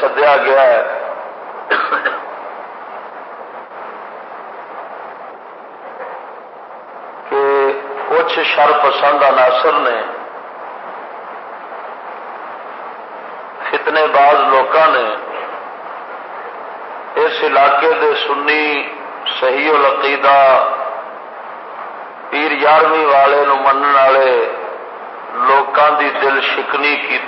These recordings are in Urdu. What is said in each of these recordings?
سدیا گیا ہے۔ کہ کچھ شر پسند عناصر نے فتنے باز لوگوں نے اس علاقے دے سنی صحیح العقیدہ پیر یارویں والے نو من والے لوگوں دی دل شکنی کی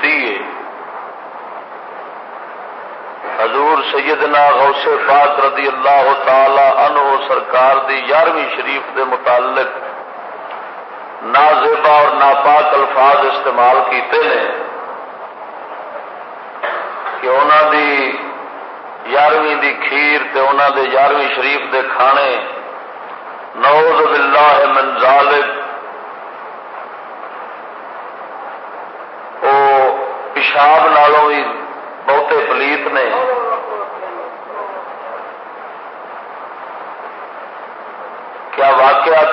حضور سیدنا غوث پاک رضی اللہ تعالی عنہ سرکار دی یارویں شریف دے متعلق نازیبا اور ناپاک الفاظ استعمال کیتے ہیں کہ انہوں دی یارویں دی کھیر تے انہوں دے یارویں شریف دے کھانے نوز باللہ من ذالک او پیشاب نالوں بھی بہتے پلیت نے کیا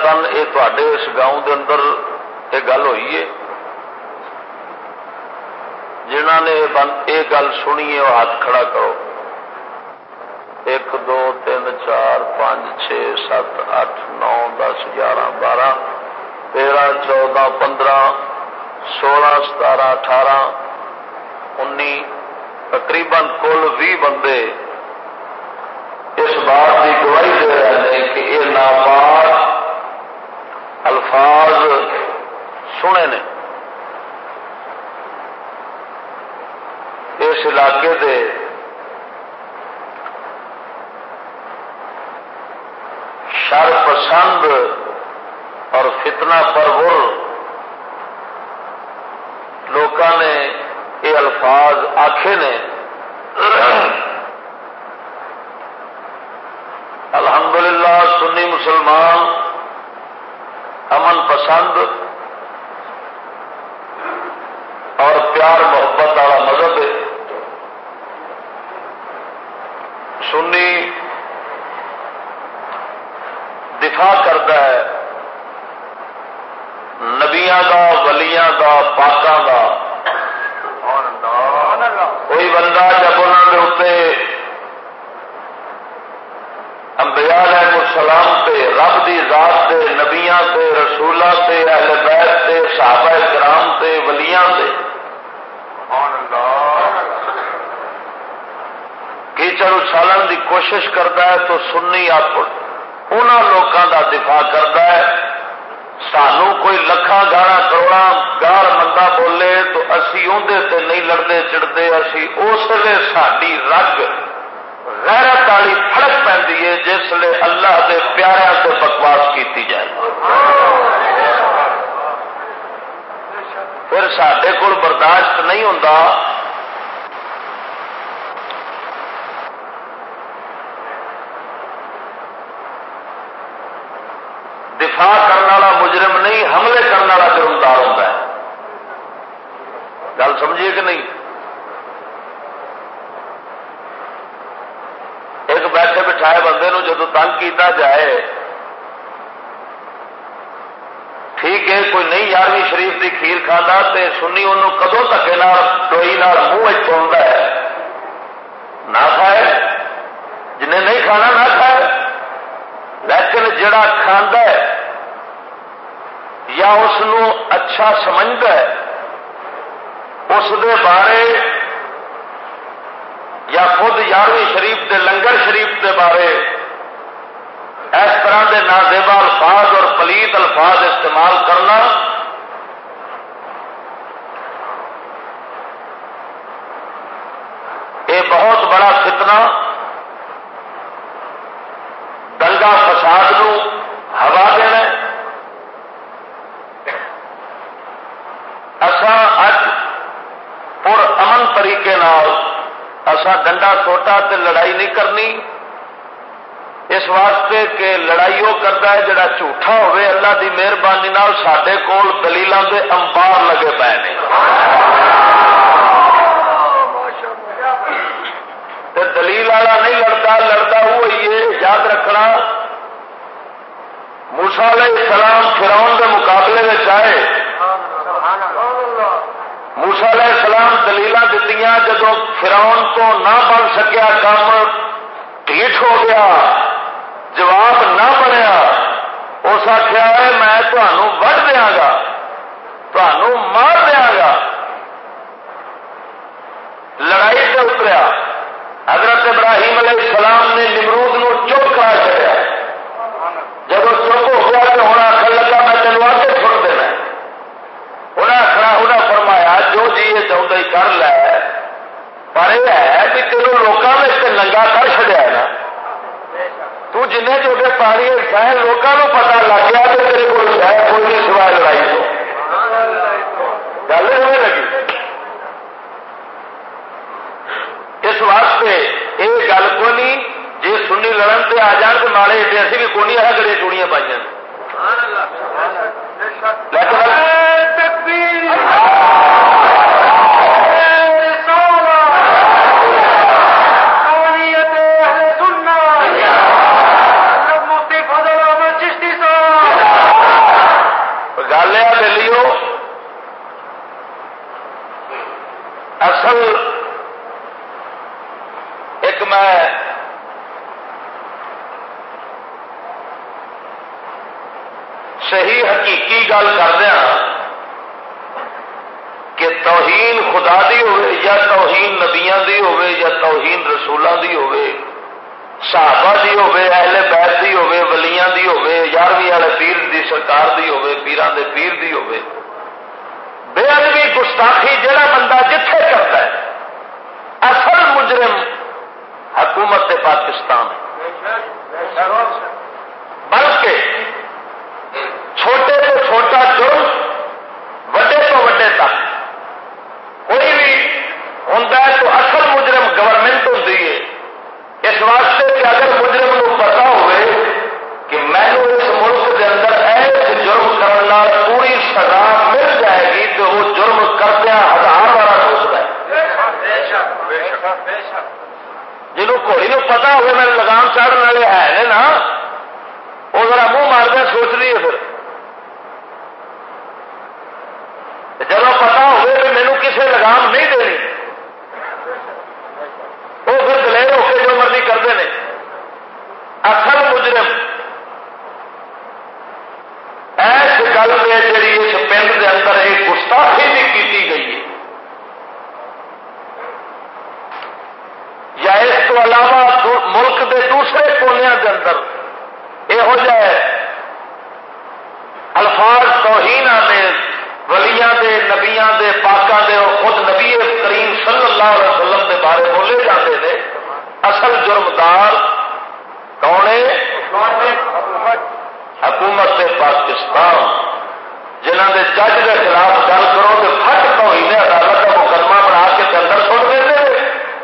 واقعہ یہ تے اس گاؤں دے اندر یہ گل ہوئی ہے جنہ نے یہ گل سنی ہے وہ ہاتھ کھڑا کرو ایک دو تین چار پانچ چھ سات اٹھ نو دس گیارہ بارہ تیرہ چودہ پندرہ سولہ ستارہ اٹھارہ انی تقریباً کل بھی بندے اس بات کی گواہی دے رہے ہیں کہ یہ ناپاک الفاظ سنے نے۔ اس علاقے دے شر پسند اور فتنہ پرور لوگوں نے یہ الفاظ آخے نے۔ الحمدللہ سنی مسلمان امن پسند اور پیار محبت والا مذہب ہے۔ سنی دفاع کرتا ہے۔ نبیا کا ولیاں کا پاکوں کا کوئی بندہ جب انہوں کے اتنے علیہ السلام تے، رب دی ذات تے، نبیاں تے رسولہ تے، اہل بیت تے، صحابہ کرام تے، ولیاں تے۔ کیچڑ اچھالن دی کوشش کرتا ہے تو سنی آپ ان لوگوں کا دفاع کرتا ہے۔ سانو کوئی لکھان گانا کروڑا گار بندہ بولے تو اسی اندر نہیں لڑتے چڑھتے اسی اس لیے ساری رگ غیرت والی فرق پی جس لیے اللہ کے پیاروں سے بکواس کی جائے۔ پھر سڈے کول برداشت نہیں ہوں دفاع کرنے والا مجرم نہیں، حملے کرنے والا جرمدار ہوتا ہے۔ گل سمجھیے کہ نہیں ایک بیٹھے بٹھائے بندے نو جدو تنگ کیتا جائے، ٹھیک ہے، کوئی نہیں یارویں شریف کی کھیر کھانا تو سنی انہوں کدو دکے ٹوئی منہ چلتا ہے؟ نہ کھائے، جنہیں نہیں کھانا نہ کھائے، لیکن جڑا کھانا ہے یا اس اچھا سمجھتا ہے، اس دے بارے یا خود یارویں شریف دے، لنگر شریف دے بارے اس طرح کے نازیبا الفاظ اور پلیت الفاظ استعمال کرنا یہ بہت بڑا فتنہ، دنگا فساد نو ہوا دینا اسا اج پر امن طریقے اسا ڈنڈا چھوٹا تے لڑائی نہیں کرنی۔ اس واسطے کہ لڑائی وہ کرتا ہے جڑا جھوٹا ہوئے، اللہ دی مہربانی سڈے کول دلیلوں کے امپار لگے پے نے۔ دلیل والا نہیں لڑتا لڑتا وہی ہے، یاد رکھنا۔ موسا علیہ السلام فراؤن کے مقابلے میں آئے موسا علیہ السلام دلیل دیتی جدو فراؤن تو نہ بن سکیا کام ٹھیک ہو گیا، جواب نہ بنیا، اس آخیا میں تمہوں وڈ دیا گا تمہوں مار دیا گا۔ لڑائی سے اتریا۔ حضرت ابراہیم علیہ السلام نے نمرود نو چپ کرا چڑیا جب چپ ہو گیا تو ہونا آخر لگا میں تینوں آ کے چھوڑ دینا انہیں آخنا انہیں فرمایا جو جی یہ چاہتا کر لے پر یہ ہے کہ تینوں لوگوں میں ننگا کر چڑیا ہے نا تو جن چوٹے پانی ہے لوگوں کو پتا لگ گیا کہ تیرے کو ہے کوئی نہیں سوائے لڑائی تو گل نہیں لگی اس واسطے یہ گل کو نہیں جی سنی لڑن سے آ جان تو مارے ایڈے اسی بھی کونی ہے گڑے چوڑیاں پائی لیکن اصل ایک میں صحیح حقیقی گل کر دیا ہاں کہ توہین خدا دی ہوئے یا توہین نبیاں دی ہوئے یا توہین رسولوں دی ہوئے، صحابہ دی ہوئے، اہل بیت دی ہوئے، ولیاں دی ہوئے، یارویں والے پیر دی، سرکار دی ہوئے پیران دے پیر دی ہوئے۔ بے ادبی گستاخی جہاں بندہ جتھے کرتا ہے، اصل مجرم حکومت پاکستان ہے۔ بلکہ چھوٹے تو چھوٹا جرم، وڈے تو وڈے تک۔ کوئی بھی ہوں تو اصل مجرم گورنمنٹ ہوں اس واسطے کہ اگر مجرم کو پتا ہوئے کہ میں اس ملک کے اندر ایسے جرم کرنے پوری سزا مل وہ جرم کردیا ہزار بارہ سوچتا ہے۔ جنہوں گھوڑی نو پتا ہوئے میں لگام چڑھنے والے ہے نا؟ وہ ذرا منہ ماردیا سوچ رہی ہے پھر۔ جب پتا ہوئے کہ مینو کسی لگام نہیں دینی وہ پھر دلیر ہو کے جو مرضی کرتے ہیں اصل مجرم ایس گل میں جی اس پنڈ کے اندر یہ گستاخی بھی کی گئی ہے۔ یا اس کو علاوہ ملک کے دوسرے کونیا کے اندر یہو جہ الفاظ توہین نے ولیاں دے، نبیاں دے، پاکاں دے اور خود نبی کریم صلی اللہ علیہ وسلم دے بارے بولے جاتے ہیں اصل جرمدار کون ہے؟ حکومت پاکستان جنہ کے جج کے خلاف گل کرو تو فٹ تو ہی عدالت کا مقدمہ بنا کے اندر سٹ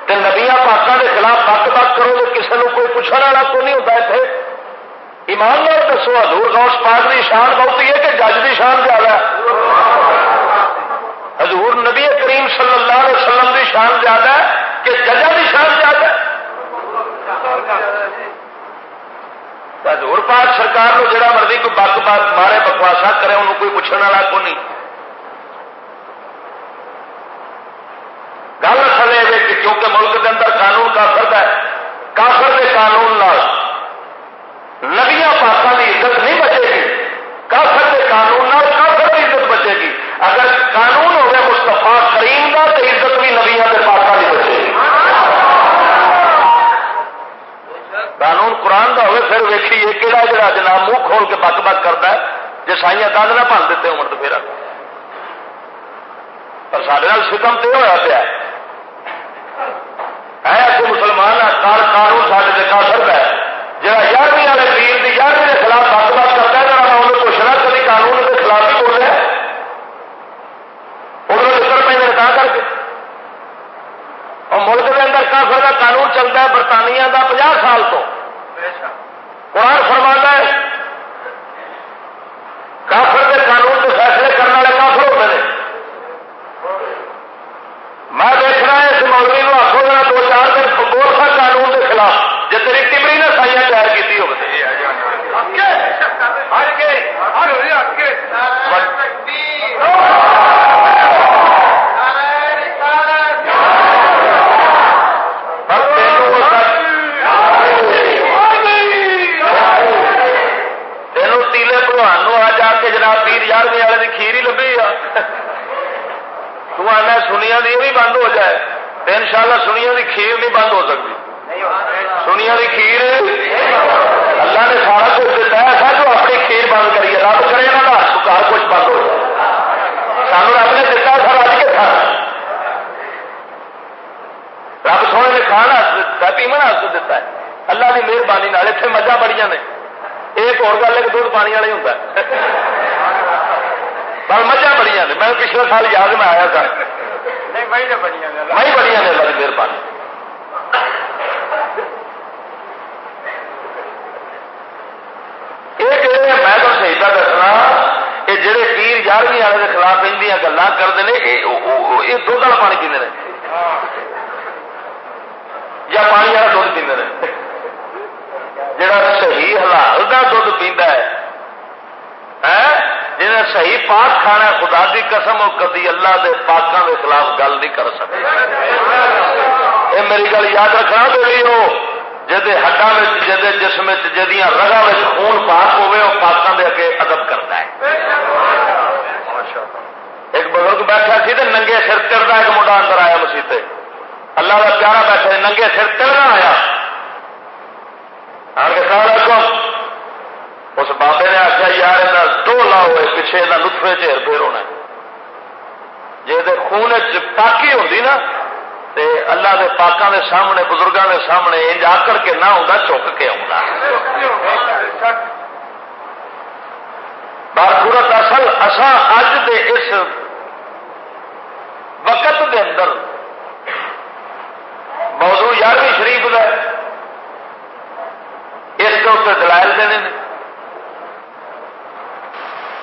دے نبیا پاکوں کے خلاف بک بک کرو تو کسی نے کوئی پوچھنے والا کو نہیں ہوتا اتنے ایمان لال دسو ہزور غوث پاک کی شان بہت ہی ہے کہ جج کی شان زیادہ حضور نبی کریم صلی اللہ علیہ وسلم کی شان زیادہ ہے کہ ججا کی شان زیادہ ہے۔ حضور پاک سرکار کو جڑا مرضی کوئی بک بک مارے بکواسا کرے، انہوں کوئی پوچھنے والا کو نہیں۔ گل اصل یہ کہ کیونکہ ملک کے اندر قانون کافر ہے، کافر کے قانون نبیا پاسوں کی عزت نہیں بچے گی۔ کافر کے قانون کافر کی عزت بچے گی۔ اگر قانون ہوگا مستفا کریم کا تو عزت بھی نبیا کے پاسوں کی بچے گی۔ قانون قرآن کا ہوئے، پھر ویکھیے کہڑا جڑا جناب منہ کھول کے بک بک کرتا ہے؟ جی سائیاں دند نہ بن دیتے ہو تو پھر۔ پر سارے سکم تو ہوا پیا ہے۔ مسلمان کار قانون سارے کا سکتا ہے۔ جہاں یارویں والے پیر کی یارویں کے خلاف بات بات کرتا ہے میں انہیں پوچھنا کبھی قانون کے خلاف ہی بول رہا انہوں نے پہ تا کر کے؟ اور ملک کے اندر کافر کا قانون چلتا ہے برطانیہ کا پناہ سال تو۔ قرآن فرما ہے، کافر کے قانون کے فیصلے کرنے والے کافر ہوتے ہیں۔ میں دیکھ رہا اس مولوی آخو گا دو چار دن بول قانون کے خلاف جی تیری ٹمری نے سائیاں تیار کی ہو تیلے بھگوان آ جا کے جناب پیر یارویں والے کی کھیر ہی لبھی آ تو آنا سنیا دی بھی بند ہو جائے تو ان سنیا کی کھیر نہیں بند ہو سکتی۔ سنیا کی کھیر اللہ نے سارا کچھ دیتا ہے ایسا جو اپنی کھیر بند کریے۔ رب کرے نا سکار کچھ بند ہو جائے۔ سانو رب نے دتا سر اج کے تھا۔ رب سونے نے کھانا پیمن ہاتھ دیتا ہے۔ اللہ کی مہربانی اتنے مجھا بڑی نے۔ ایک اور گل ہے کہ دودھ پانی والا ہی ہوتا پر مجھا بڑی نے۔ میں پچھلے سال یاد میں آیا تھا۔ بڑی نے اللہ کی مہربانی۔ میں تو صحیح کا دسنا یہ جہے پیر یارویں والے کے خلاف ان گلا کرتے ہیں یہ دھد والا پانی پیتے ہیں یا پانی والا دھد پیتے ہیں جڑا صحیح حلال کا دھد پیتا ہے جنہیں صحیح پاک کھانا خدا کی قسم اور کدی اللہ دے پاکوں کے خلاف گل نہیں کر سکتے۔ یہ میری گل یاد رکھنا دے ہو جہد ہڈا جہد جسم جدیا رگا خون پاک ہوے وہ پاکوں کے اگے ادب کرتا ہے۔ ایک بزرگ بیٹھا سی تو ننگے سر چڑھتا، ایک منڈا اندر آیا مسیح اللہ کا پیارا بیٹھا ننگے سر چڑھنا آیا۔ آ کے سارا اس بابے نے آخیا، یار یہ دو لاؤ پیچھے یہ لطفے چیر پھر ہونا جی خون پاکی ہوتی نا، تے اللہ دے پاکوں دے سامنے بزرگوں دے سامنے انج آکڑ کے نہ ہوتا چک کے آؤں بارپورت اصل اصا اج دے اس وقت دے اندر موضوع یارویں شریف کا اس کے اتنے دلائل دینے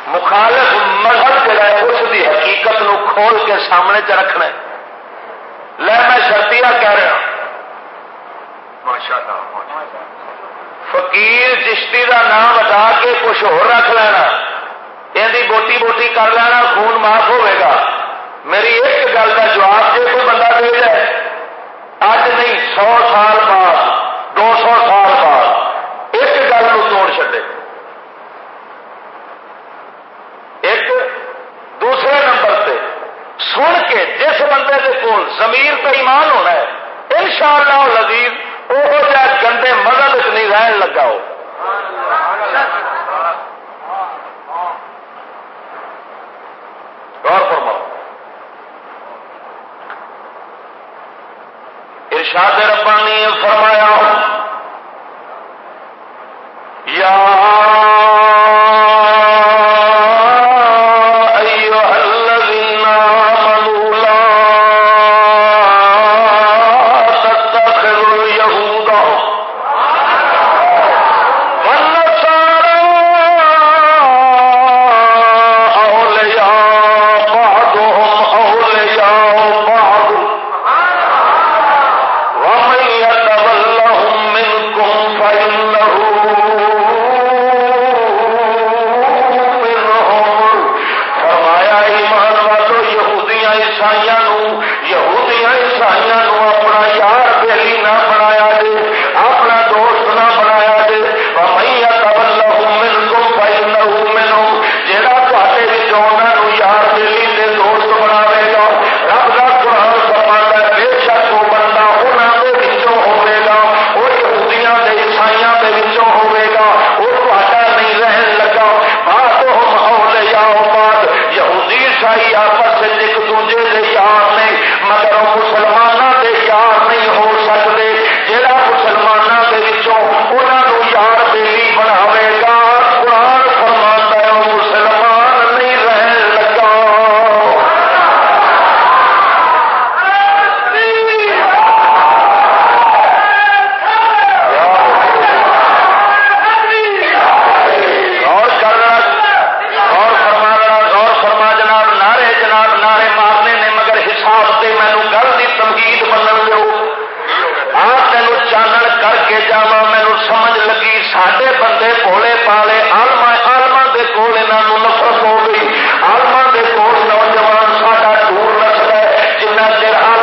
مخالف مذہب جڑا ہے، اس کی حقیقت نو کھول کے سامنے چ رکھنا لے، میں شرطیا کہہ رہا فقیر چشتی کا نام بتا کے کچھ ہو رکھ لینا۔ یہ بوٹی بوٹی کر لینا، خون معاف ہوئے گا۔ میری ایک گل کا جواب جی کوئی بندہ دے جائے اج نہیں، سو سال بعد، دو سو سال بعد۔ ایک گل کو توڑ چڈے دوسرے نمبر پہ سن کے جس بندے کے کول زمیر پہ ایمان ہونا ہے ان شاء اللہ لذیذ وہ گندے مدد نہیں رہن لگا ہو۔ غور فرماؤ۔ ارشاد ربانی فرمایا، یا سارے بندے بولے پالے آلما آلما کے کول یہاں نفرت ہو گئی آلما کے کول نوجوان ساڈا دور رکھتا ہے جنہیں چر آلما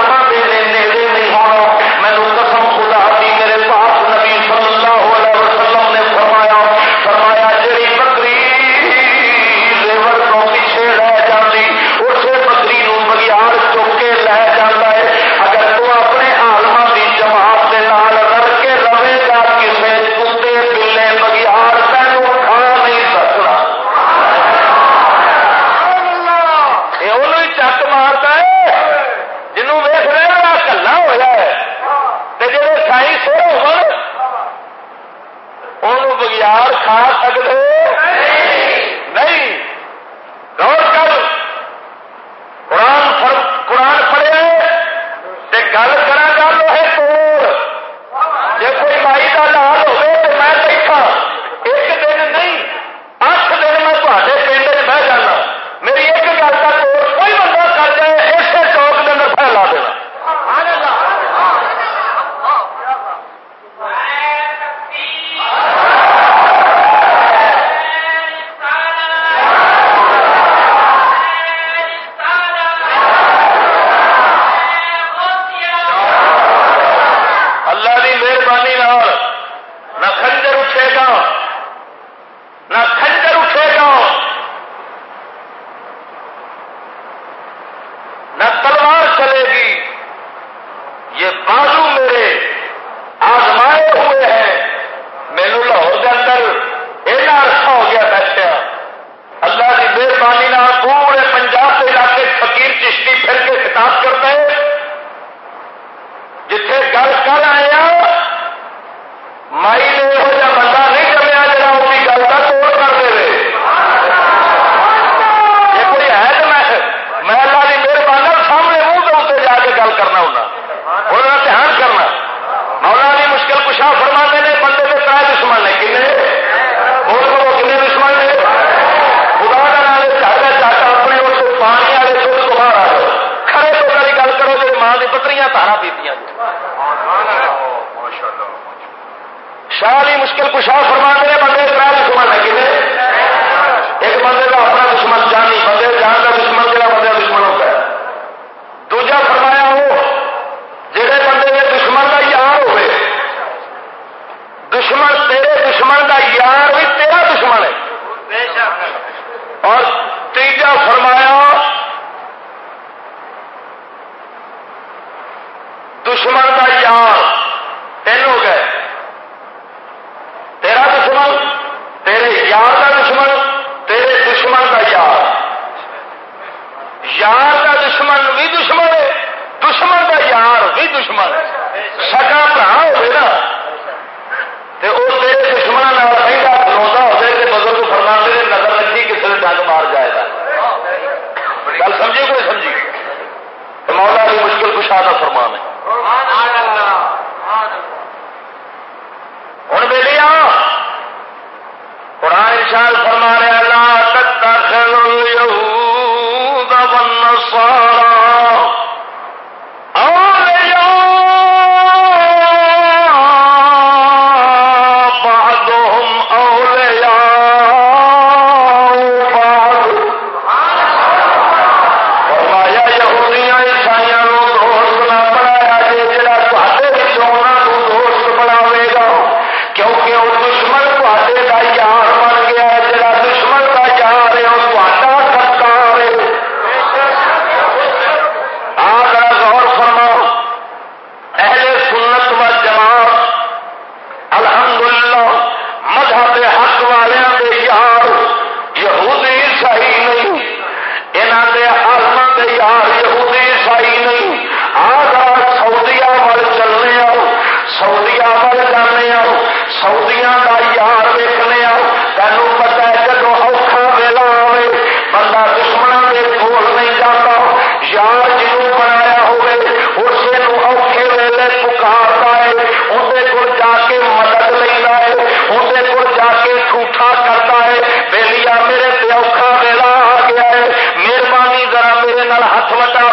ہاتھ وٹا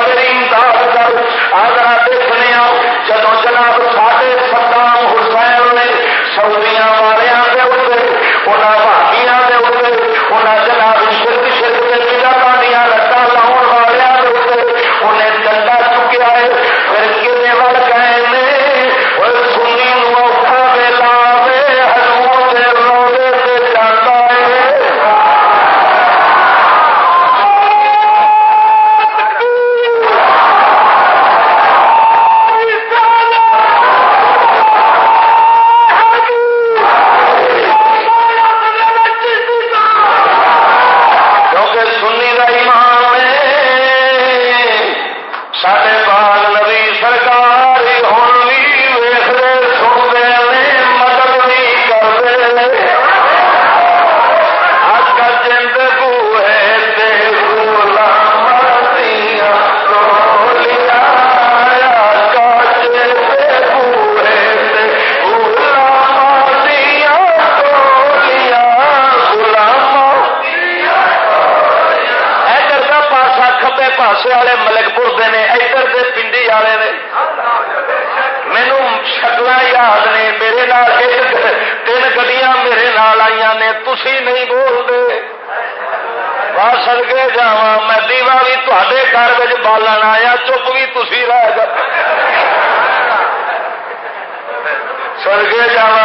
تھی رہ سن کے جانا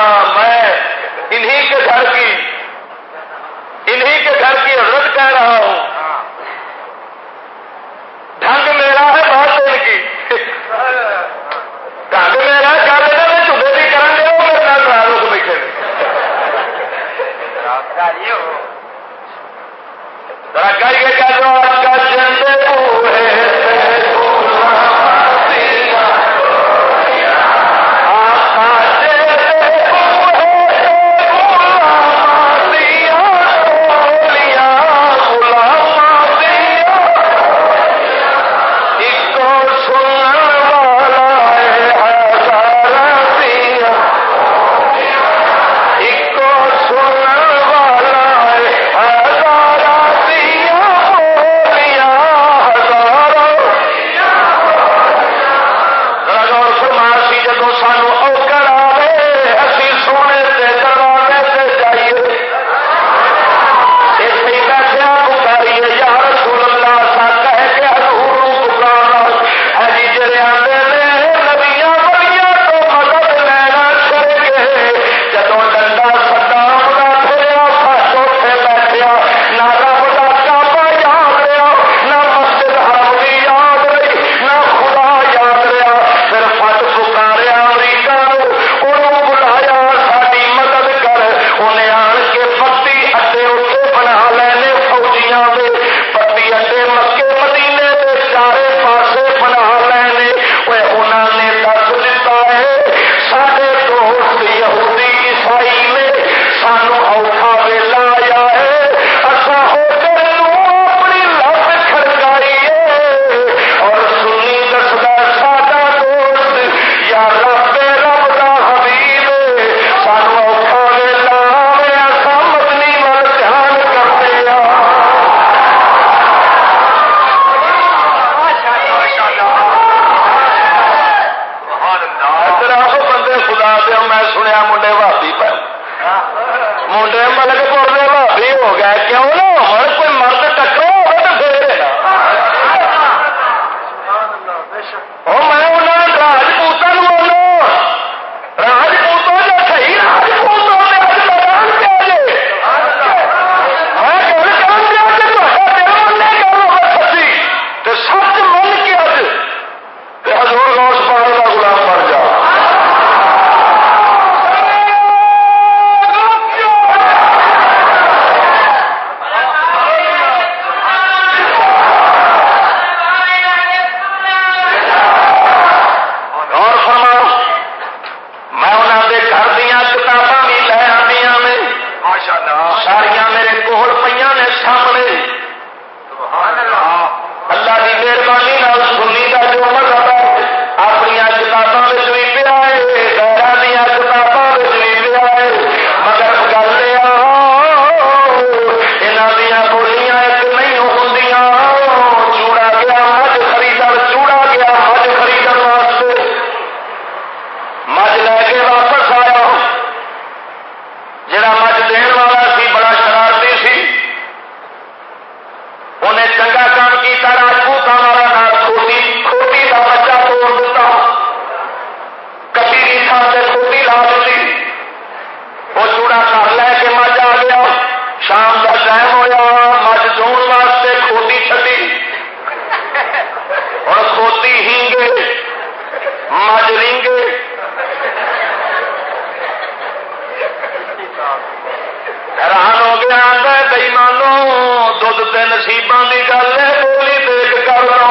حیران ہو گیا آتا ہے بھائی مانو دھد تے کی گل ہے، بولی دیکھ کر لو۔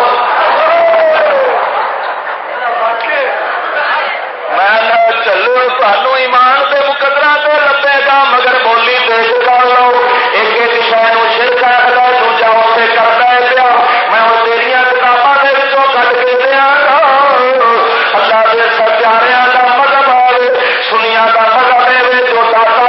میں چلو سانو ایمان کے مقدرہ تے لبے گا، مگر بولی دیکھ کر لو۔ ایک ایک شہر شرک آخر دوجا اسے کرتا ہے پیا۔ میں ہوں تیریا کتابوں کے بچوں کٹ کے دیا اللہ کے سرچاریا کا مذہب آئے سنیا کا مذہب ہے جو داتا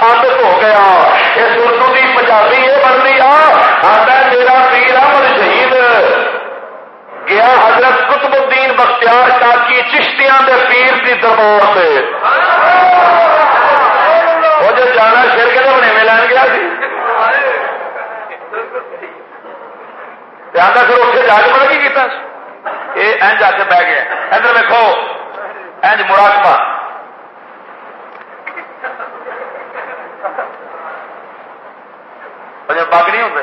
ثابت ہو گیا۔ اس اردو کی پنجابی یہ بن گیا آتا میرا پیر امر شہید۔ گیا حضرت قطب الدین بختیار کا کی چشتیاں دے پیر کی دربار سے۔ وہ جو جانا شیر کے بنے میں لین گیا جی۔ سی پھر اتنے جا کے پتا کی کیا یہ اینج آ کے بہ گیا ادھر دیکھو اینج مراقبہ۔ پگ نہیں ہوتے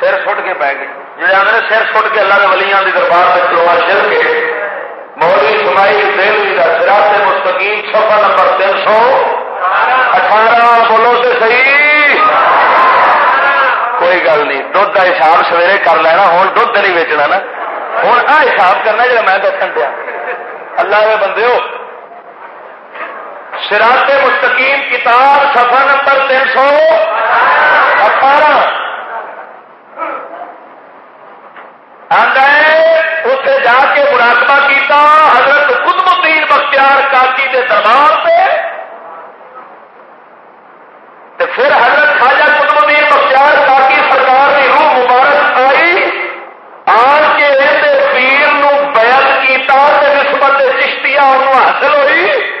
سر سٹ کے پی گئے جی آدھے سر سٹ کے اللہ کے ولیاں کی دربار میں چلوا چل کے مولوی سمائی دہلی کا سرا سے مستقیم سفر نمبر تین سو اٹھارہ بولو تو صحیح کوئی گل نہیں دھد کا حساب سویرے کر لینا ہوں دھد نہیں ویچنا نا ہوں آ حساب کرنا جا میں دسن دیا اللہ کے بندے ہو سراط مستقیم، کتاب سفا نمبر تین سو اٹھارہ۔ اتنے جا کے مراقبہ کیتا، حضرت قطب الدین بختیار کاکی کے دربار سے پھر حضرت خواجہ قطب الدین بختیار کاکی سرکار کی روح مبارک آئی، آن کے پیر نو بیعت کیتا نسبت چشتیا انہوں حاصل ہوئی۔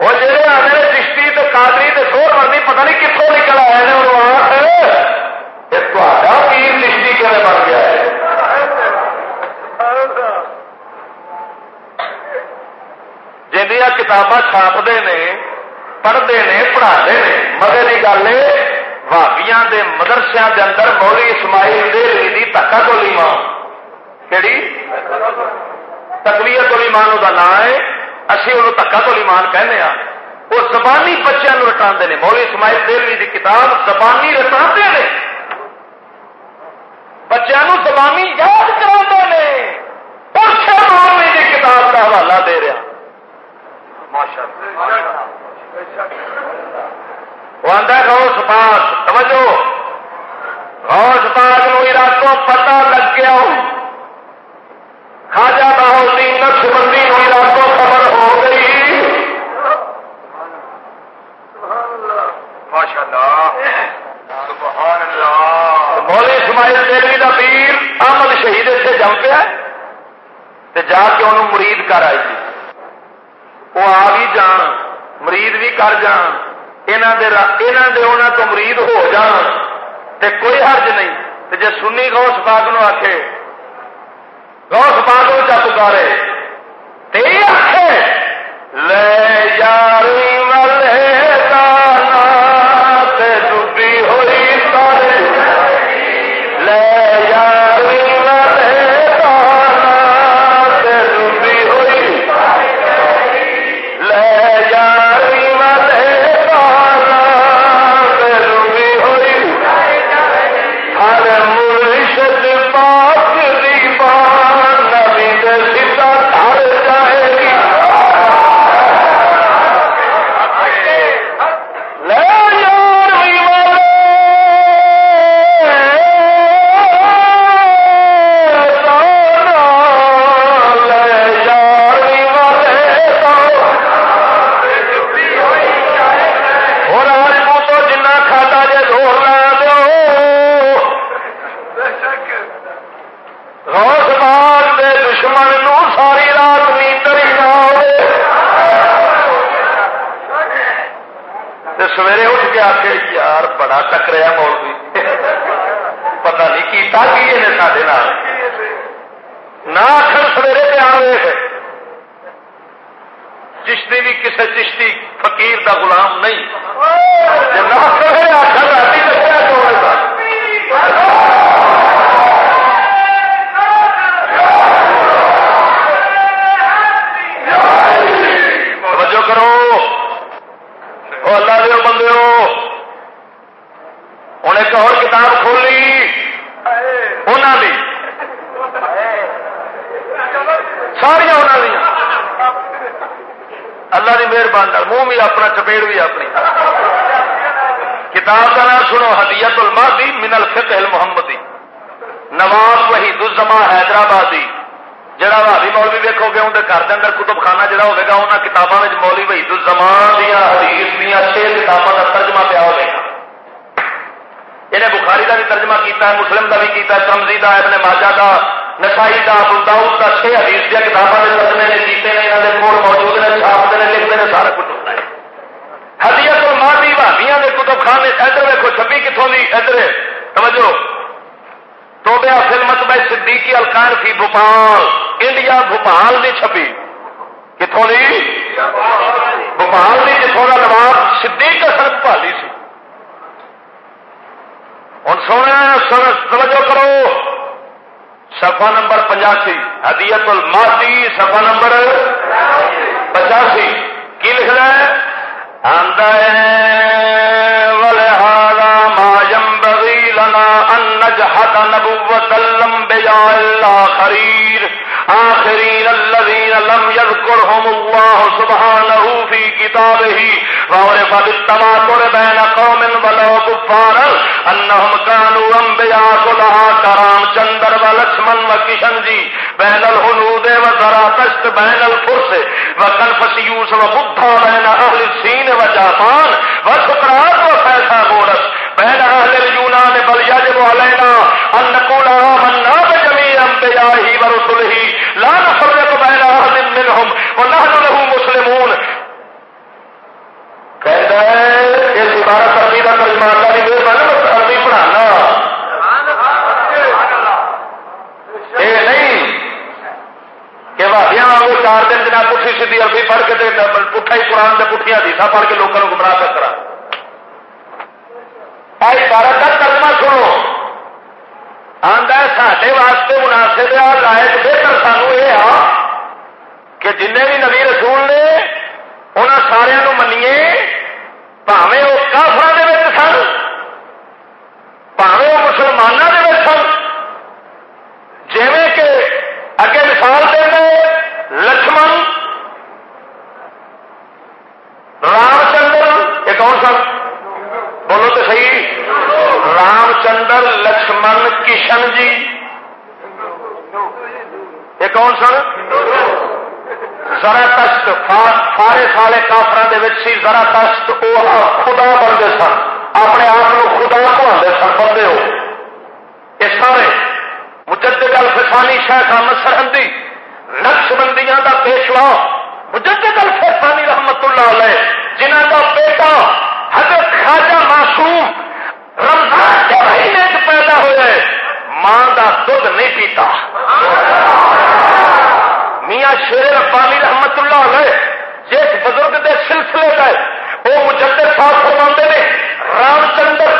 وہ جہے آنے چشتی تو کادری تو سور مرضی پتہ نہیں کتوں نکل آئے انہوں آخ یہ پیر چشتی کیون بن گیا ہے؟ جنیا کتاباں چھاپتے ہیں پڑھتے ہیں پڑھاتے ہیں مگر کی گل بھابیا کے مدرسیا کے اندر مولی اسماعیل دے لی تکا تو ماں۔ کہڑی تکلیت تو مان وہ نام ہے۔ اسی وہ تکا تو مان کہنے ہاں وہ زبانی بچوں رٹا ہیں مولی اسماعیل دہلی کی کتاب زبانی رٹا ہیں بچوں زبانی یاد کرا ہیں مولوی کی کتاب کا حوالہ دے رہا غوث پاک سمجھو غوث پاک نو علاقوں پتا لگ گیا خاجا بہودی نقش بندی نو علاقوں خبر ہو گئی۔ ماشاء اللہ مولی اسماعیل دیوی کا پیر احمد شہید اتنے جم پیا جا کے انہوں مرید کر آئی وہ آ بھی جان، مرید بھی کر جان۔ یہاں دے تو مرید ہو جان۔ تے کوئی حرج نہیں۔ تے جے سنی گوس پاک نو آخے روس بادو کا پکارے۔ تیرے لے جاری مل ہے۔ سویرے اٹھ کے آخ یار بڑا ٹکریا مولوی۔ پتا نہیں کیتا کی نے سارے نہ آخر سویرے پہ آ رہے چشتی بھی کسی چشتی فقیر دا غلام نہیں۔ آخر وجہ کرو۔ وہ اللہ دے بندے ہو انہیں ایک اور کتاب کھولی۔ انہوں نے ساریا انہوں اللہ کی مہربانی منہ بھی اپنا، چپیڑ بھی اپنی۔ کتاب کا نام سنو، ہدیت المادی من الفقہ المحمدی۔ نواب وحید الزما حیدرآبادی۔ جہاں بھابی مولوی ویکو گے اندر گھر کے اندر کتب خانہ جہاں ہوگا انہوں کتابوں میں مولوی وحید الزمان دیا حدیث دیا چھ کتابوں کا ترجمہ پیا ہوگا انہیں بخاری کا بھی ترجمہ کیتا ہے مسلم کا بھی کیتا ہے ترمزی کا ابن ماجا کا نسائی کا بلداؤد کا چھ حدیث دیا کتابوں کے ترجمے نے کیتے ہیں یہاں کے کول موجود نے چھاپتے ہیں لکھتے ہیں سارا کچھ ہوتا ہے حدیت اور المادی بھابیاں کے کتب خانے ادھر ویکو چھبی کتوں کی ادھر توجہ تو بیا فلمت میں صدیقی الکان تھی بھوپال، انڈیا بھوپال نہیں چھپی۔ کتوں بھوپال نہیں جتوں کا نواب صدیق کا سر بھالی سی۔ ہوں سونے توجہ کرو۔ سفا نمبر پچاسی ہدیت المادی سفا نمبر پچاسی۔ کی لکھنا ہے؟ آدھا نجحت نبوت الانبیاء الاخرین آخرین الذین لم يذكرهم الله سبحانه في كتابه. وعرف بالتواتر بين قوم ولو كفارا انهم كانوا انبیاء كلها کرام چندر ولکشمن وکشن جی بین الحنود و وزراتشت بین الفرس وکنفسیوس وبدھا بین اہل السین وجاپان وسقرات وفیسا بورس. بین اہل اليونان بل يجب علينا ان نقول آمنا بجميع انبيائه ورسله لا نفرق بين احد منهم ونحن له مسلمون. کہتا ہے، اس عبارت عربی کا ترجمہ کا بھی عربی پڑھانا. یہ نہیں کہ بھابیاں وہ چار دن جناب پٹھی سیدھی عربی پڑھ کے پٹھا ہی قرآن کے پٹھیاں دیسا پڑھ کے لوگوں کو گمراہ کر کرا عبارت کا ترجمہ سنو آدھا سڈے واسطے مناسب آ لائق بہتر سانو یہ آ کہ جن بھی نبی رسول نے انہوں سارا منیے پاوے وہ کافر سن پاوے وہ مسلمانوں کے سن جی کہ اگے مثال دے گئے لکشمن رام چندر یہ کون سن بولو تو صحیح۔ رام چندر لکشمن کشن جی۔ یہ کون سن؟ ذرا تشت۔ سارے سارے کافر سی ذرا تشت وہ خدا بنتے سن۔ اپنے آپ کو خدا پڑھا سن بندے ہو۔ یہ سارے مجدد الفسانی شیخ احمد سرحدی نقش بندیاں کا پیشوا، مجدد الفسانی رحمت اللہ علیہ جنہ کا بیٹا حضرت خواجہ معصوم رمضان کے مہینے پیدا ہوئے، ماں کا دھد نہیں پیتا۔ میاں شیر ربانی رحمت اللہ علیہ جس بزرگ کے سلسلے کا وہ مجدر صاحب فرما نے، رام چندر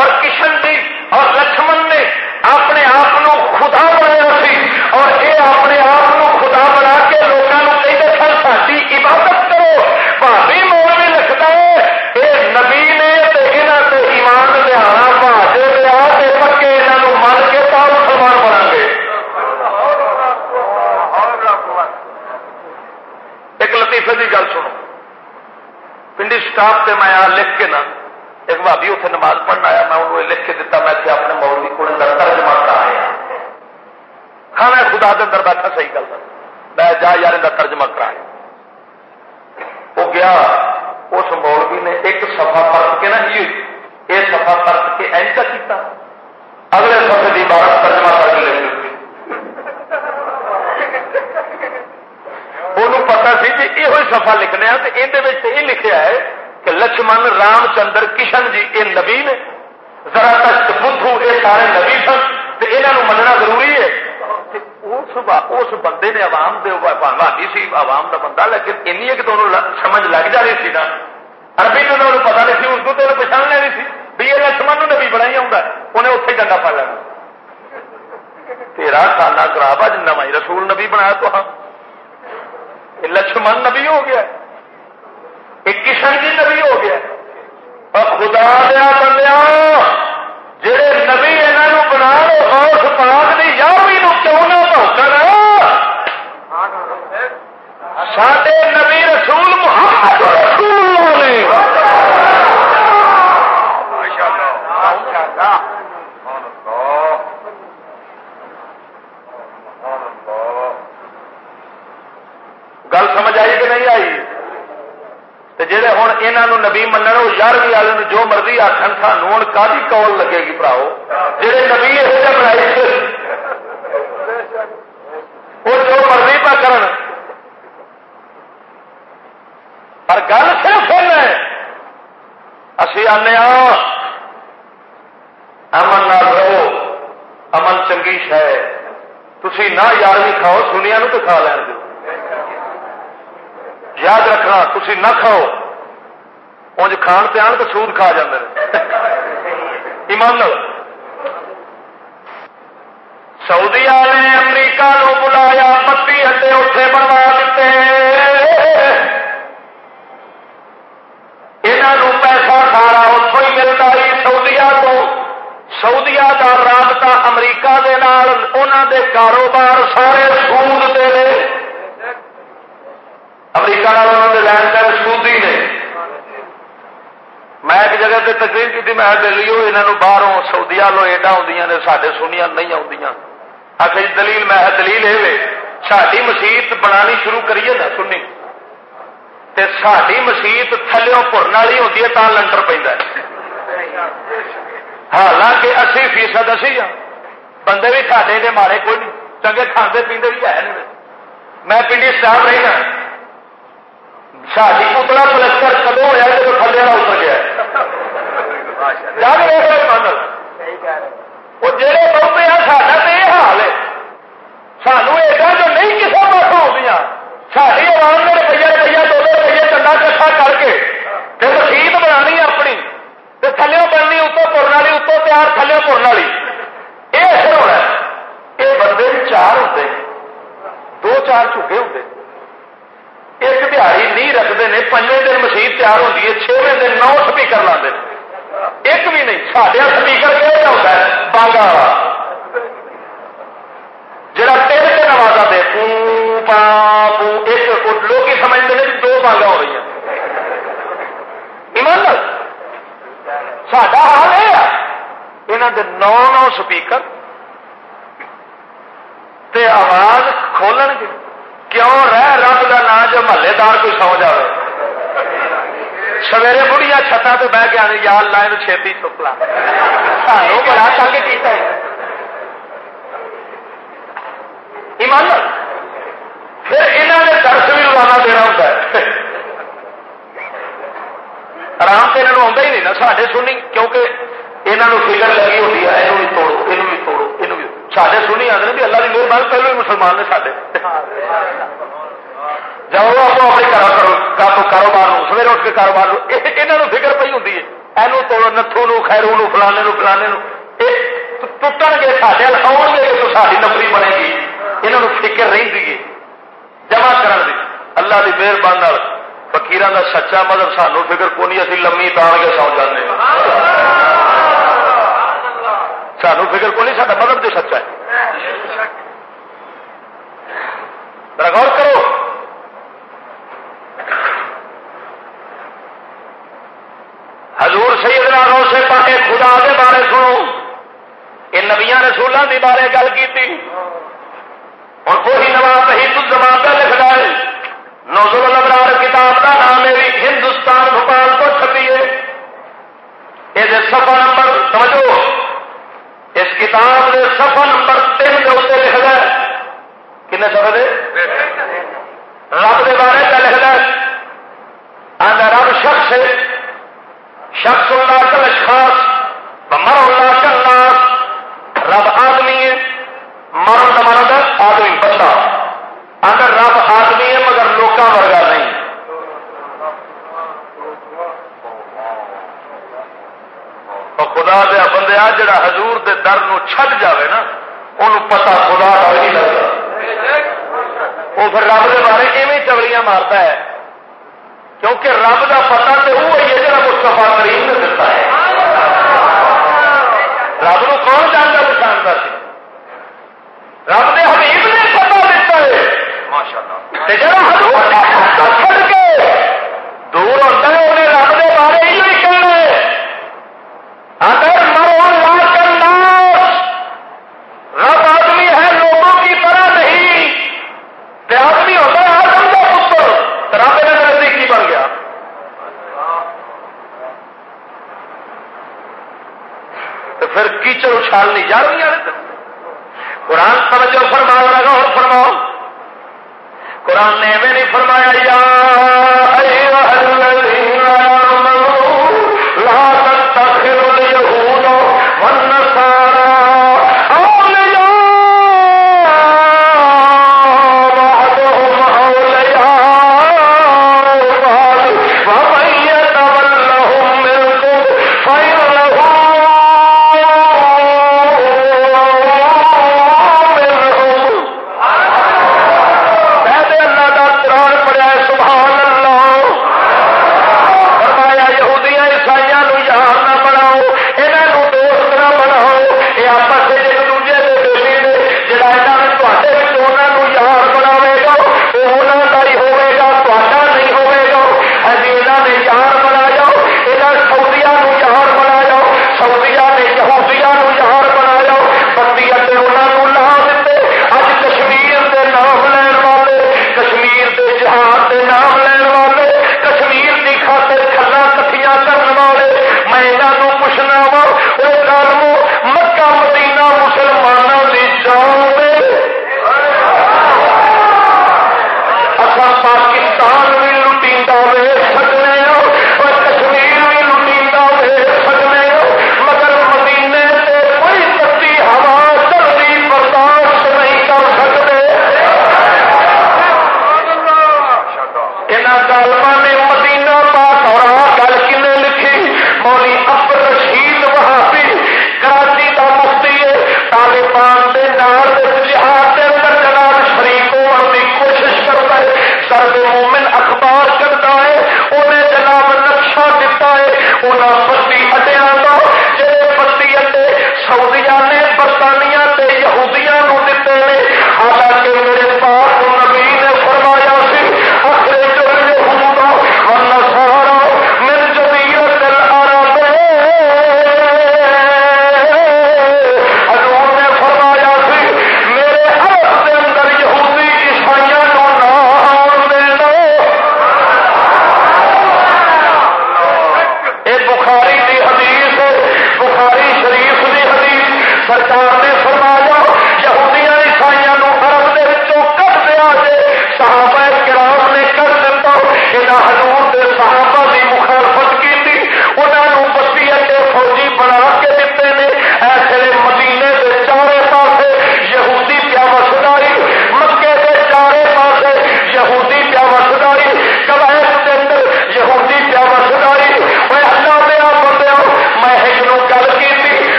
اور کشن جی اور لکشمن نے اپنے آپ خدا بنایا سی۔ اور یہ اپنے آپ خدا بنا کے لوگوں کہتے سن ساری عبادت کرو بھابی موڑ بھی لکھتا ہے یہ نبی نے یہاں سے ایمان لیا بہادر لیا پکے یہاں من کے تار بنا گے ایک لطیفے کی گل سنو۔ پنڈی سٹاف سے میں لکھ کے نا، ایک بھابی اتنے نماز پڑھنا آیا، میں انہوں لکھ کے دتا، میں کہ اپنے مولوی کو ترجمہ کرایا۔ ہاں میں خدا کے اندر بیٹھا، صحیح گل میں جا یار ان ترجمہ کرایا۔ وہ گیا، اس مولوی نے ایک سفا پرت کے نا، یہ سفا پرت کے اینچا کیتا۔ اگلے سفے کی بات ترجمہ کر کے لے انہوں پتا سی کہ یہ سفا لکھنے تو یہ لکھا ہے کہ لکشمن رام چندر کشن جی یہ نبی نے۔ ذرا تک بدھو، یہ سارے نبی سن تو یہاں مننا ضروری ہے۔ اس بندے نے عوام دے بھاگی سی، عوام کا بندہ، لیکن این کہ سمجھ لگ جا رہی سی نا۔ اربی نے انہوں پتا نہیں سی اس کو تو پچھان لینی سی۔ بھی یہ لکشمن نبی بنا ہی آؤں انہیں اتنے ڈنڈا پا لینا تیرا سالہ خراب ہے نواں رسول نبی بنایا تو ہاں لکشمن نبی ہو گیا ایک کشن جی نبی ہو گیا اور خدا دیا بندیا جہے نبی یہاں بنا لو اس پاک کی یارویں کیوں نہ پہنچا سڈے نبی رسول محمد نبی منع یارویں والے جو مرضی آخر سانو ہوں کا کال لگے گی پراؤ جہے نبی یہ بنائی وہ جو مرضی پہ کرن۔ پر گل صرف ہے، اسی آنے امن نہ رہو، امن چنگی شہ تھی نہ یارویں کھاؤ سنیا نو تو کھا لین دو۔ یاد رکھنا تھی نہ کھاؤ۔ انج کھان پہ آن تو سود کھا جاتے ایمان سعودی والے امریکہ نو بلایا پتی ہڈے اٹھے بنوا دیتے۔ یہاں پیسہ سارا اتوں ہی ملتا ہی سعودیا تو۔ سعودیا کا رابطہ امریکہ دے نال انہوں دے کاروبار سارے سود دے امریکہ لین دین سودی نے۔ میں ایک جگہ پہ تقریر کی میں دلی یہاں باہروں سعودیا لو ایڈا آدی نے سارے سنیا نہیں آدی آخر جی دلیل، میں دلیل یہ ساری مسیت بنانی شروع کریے نا سنی۔ ساری مسیت تھلوں پورن والی ہوتی ہے تا لنٹر پہ حالانکہ اسی فیصد اسی ہاں۔ بندے بھی ساڈے دے مارے کوئی نہیں۔ چنگے کھانے پیندے بھی ہے میں پنڈی اسٹاف رہی ہاں۔ ساری اتنا پلسٹر کدو ہوا جب تھلے والا اتر گیا جگ رہے وہ جہے بہتے ہیں ساڈا تو یہ حال ہے۔ سانو ایڈا جو نہیں کسی پاس آدی ساری عوام نے روپیہ روپیہ دو دو روپیے چنگا کٹھا کر کے پھر رسید بنانی اپنی تھلے بننی اتوں پورن والی اتوں تیار تھلے پورن والی یہ اثر ہونا یہ بندے چار ہوتے دو چار چوکے ہوتے ایک دہڑی نہیں رکھتے ہیں پنجے دن مشین تیار ہوتی ہے چھویں دن نو سپیکر لاتے ایک بھی نہیں سارے ہاں سپیکر کہڑا ہوتا ہے، بانگا والا۔ جڑا تیل سے نوازا دے، پو، پا، پو، ایک لوگ سمجھتے ہیں دو بانگا ہو رہی ہیں۔ ایمان ساڈا حال یہ یہاں کے نو نو سپیکر تے آواز کھولن گے۔ کیوں رہ رب کا نام جو محلے دار کوئی سو جائے سویرے بڑھیا چھتا تو بہ کے آنے یار لائن چھتی چک لا۔ سانو بڑا تنگ کیا ایمان پھر یہاں نے درس بھی روزانہ دینا ہوتا ہے۔ آرام سے یہاں آتا ہی نہیں نا سارے سنی، کیونکہ یہاں فکر لگی ہوتی ہے یہ بھی توڑو یہ بھی توڑو یہ بھی سارے سنی آتے ہیں اللہ کی مہربانی پہلے بھی مسلمان نے سارے جاؤ آپ اپنے کرو کاروبار سویرے اٹھ کے کاروبار یہاں فکر پی ہوں یہ توڑو، نتھو نو، خیرو نو، فلانے نو فلانے نو۔ ٹوٹن گے سارے آؤ گے تو ساری نفری بنے گی۔ یہاں فکر رہی ہے۔ جمع کرن دی۔ اللہ کی مہربانی فکیر کا سچا مطلب سانو فکر کو نہیں اسی لمی تان کے سو جانے سانو فکر کو نہیں سا مذہب جو سچا ہے۔ غور کرو۔ حضور سیدنا رو سے پاکے خدا کے بارے سنو۔ یہ نبیا رسولوں کے بارے گل کی اور وہی نواز ہندو زمان کا لکھنا ہے۔ نوزل الابرار کتاب کا نام ہے ہندوستان بھوپال کو چھپی ہے۔ یہ سفا نمبر سمجھو اس کتاب کے سفا نمبر تین کے اتنے لکھ دیا کن سفر دے؟ رب کے بارے کا لکھ دیا رب شخص ہے۔ شخص اللہ کا اشخاص مر اللہ کا ناس رب آدمی ہے۔ مرد مرد آدمی بندہ۔ اگر رب آدمی ہے مگر لوکاں ورگا نہیں۔ خدا دیا بندہ جڑا حضور دے در نو چھڈ جاوے نا انہوں پتا خدا کا نہیں لگتا وہ پھر رب کے بارے ایویں چوڑیاں مارتا ہے۔ کیونکہ رب کا پتا تو وہ ہے جا مستفا کریم نے دتا ہے۔ رب نو کون جانتا پچھانتا سی؟ رب نے حبیب نے پتا دیتا ہے۔ جا حضور چھڑ کے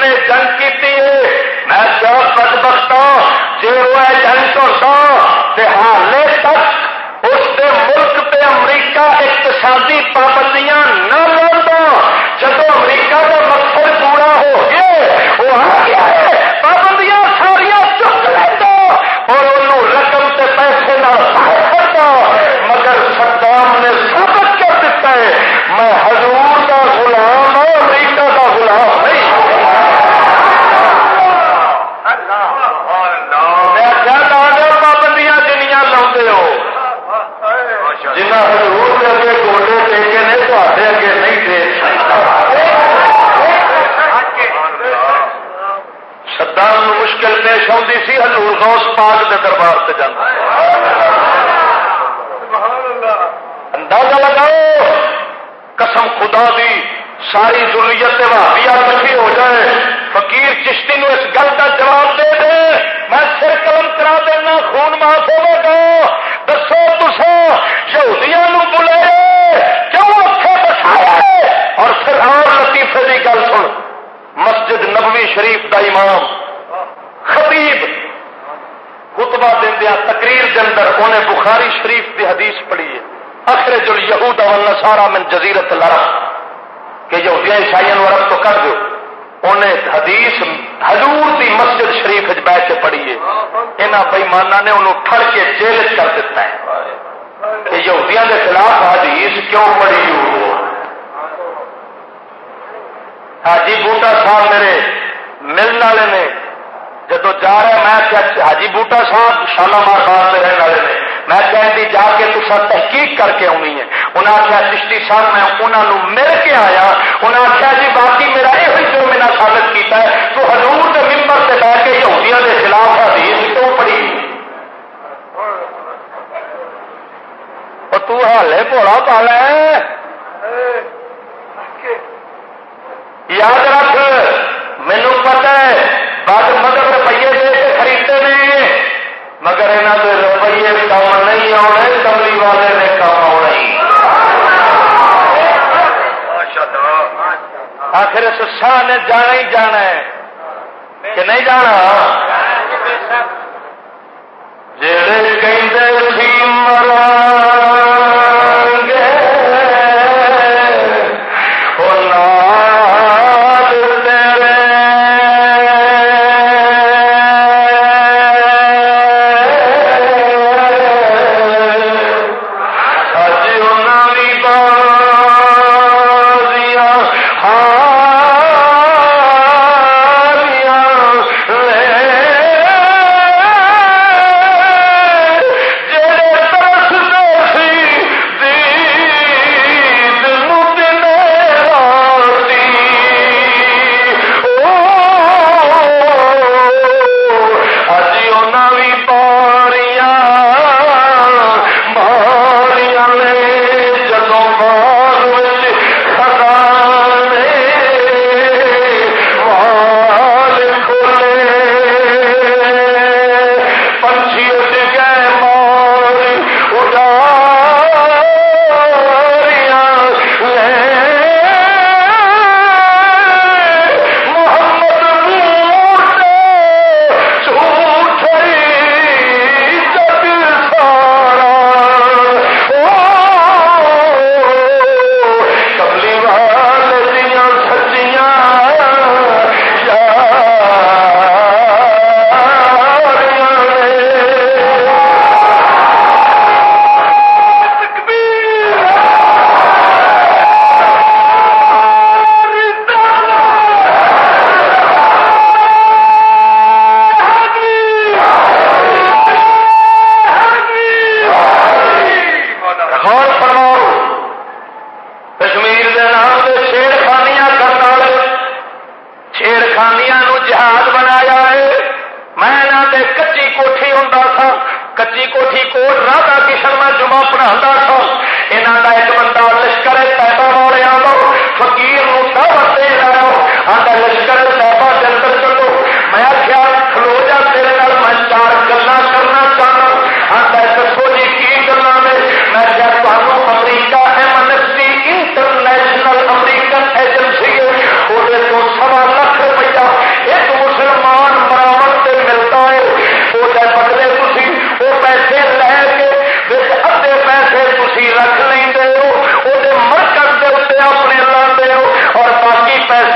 نے جنگ کی میں کیا بد بختا جی وہ جنگ تو سا ہالے تک اس دے ملک پہ امریکہ اقتصادی پابندیاں نہ لوگتا جب امریکہ کا مقصد پورا ہو گیا، وہ آ گیا۔ پابندیاں ساریا چک لینا اور انہوں رقم تے پیسے نہ مگر سدام نے ثابت کر دیتا ہے، میں دے ہو۔ جنہ حضور کے اگے گوڈے ٹیکے نے تو اگے نہیں دے سدام مشکل پیش آتی سی ہلور غوث پاک کے دربار سے جانا اندازہ لگاؤ، قسم خدا دی، ساری ضروریت واپیا کٹھی ہو جائے فقیر چشتی نو اس گل کا جواب دے دے۔ میں سر قلم کرا دینا، خون معاف ہوگا دسو تسا یہودیاں بلائے، کیوں اتنے بسایا اور پھر اور لطیفے کی گل سن۔ مسجد نبوی شریف کا امام، خطیب۔ خطبہ دیا تقریر کے اندر انہیں بخاری شریف کی حدیث پڑھی ہے۔ اخر جو یہود سارا من جزیرت لڑا کہ یہودیاں عیسائی ورق تو کر دو انہیں حدیث حضور دی مسجد شریف بہ کے پڑھی ہے یہاں بئیمانہ نے انہوں ٹھڑ کے جیل کر دیتا ہے کہ یہودیاں کے خلاف حدیث کیوں پڑھی ہو؟ حاجی بوٹا صاحب میرے ملنے والے نے جب جا رہا میں حاجی بوٹا صاحب شالامار باغ میں رہنے والے نے۔ میں کہتی جا کے تصا تحقیق کر کے آنی ہے انہیں آخیا چشتی صاحب میں انہوں مل کے آیا۔ انہیں آخیا جی باقی میرا یہ جو میرا ثابت کیتا ہے تو حضور کے ممبر سے بہ کے یہودیاں کے خلاف حدیث کیوں پڑی تو ہالے بولا پالا یاد رکھ۔ مینو پتا ہے بد مدد روپیے دے کے خریدتے ہیں۔ مگر یہاں کے روپیے کام نہیں آنے کملی والے نے کام آنا آخر سسا نے جانا ہی جانا ہے۔ کہ نہیں جانا؟ جڑے کہ مرا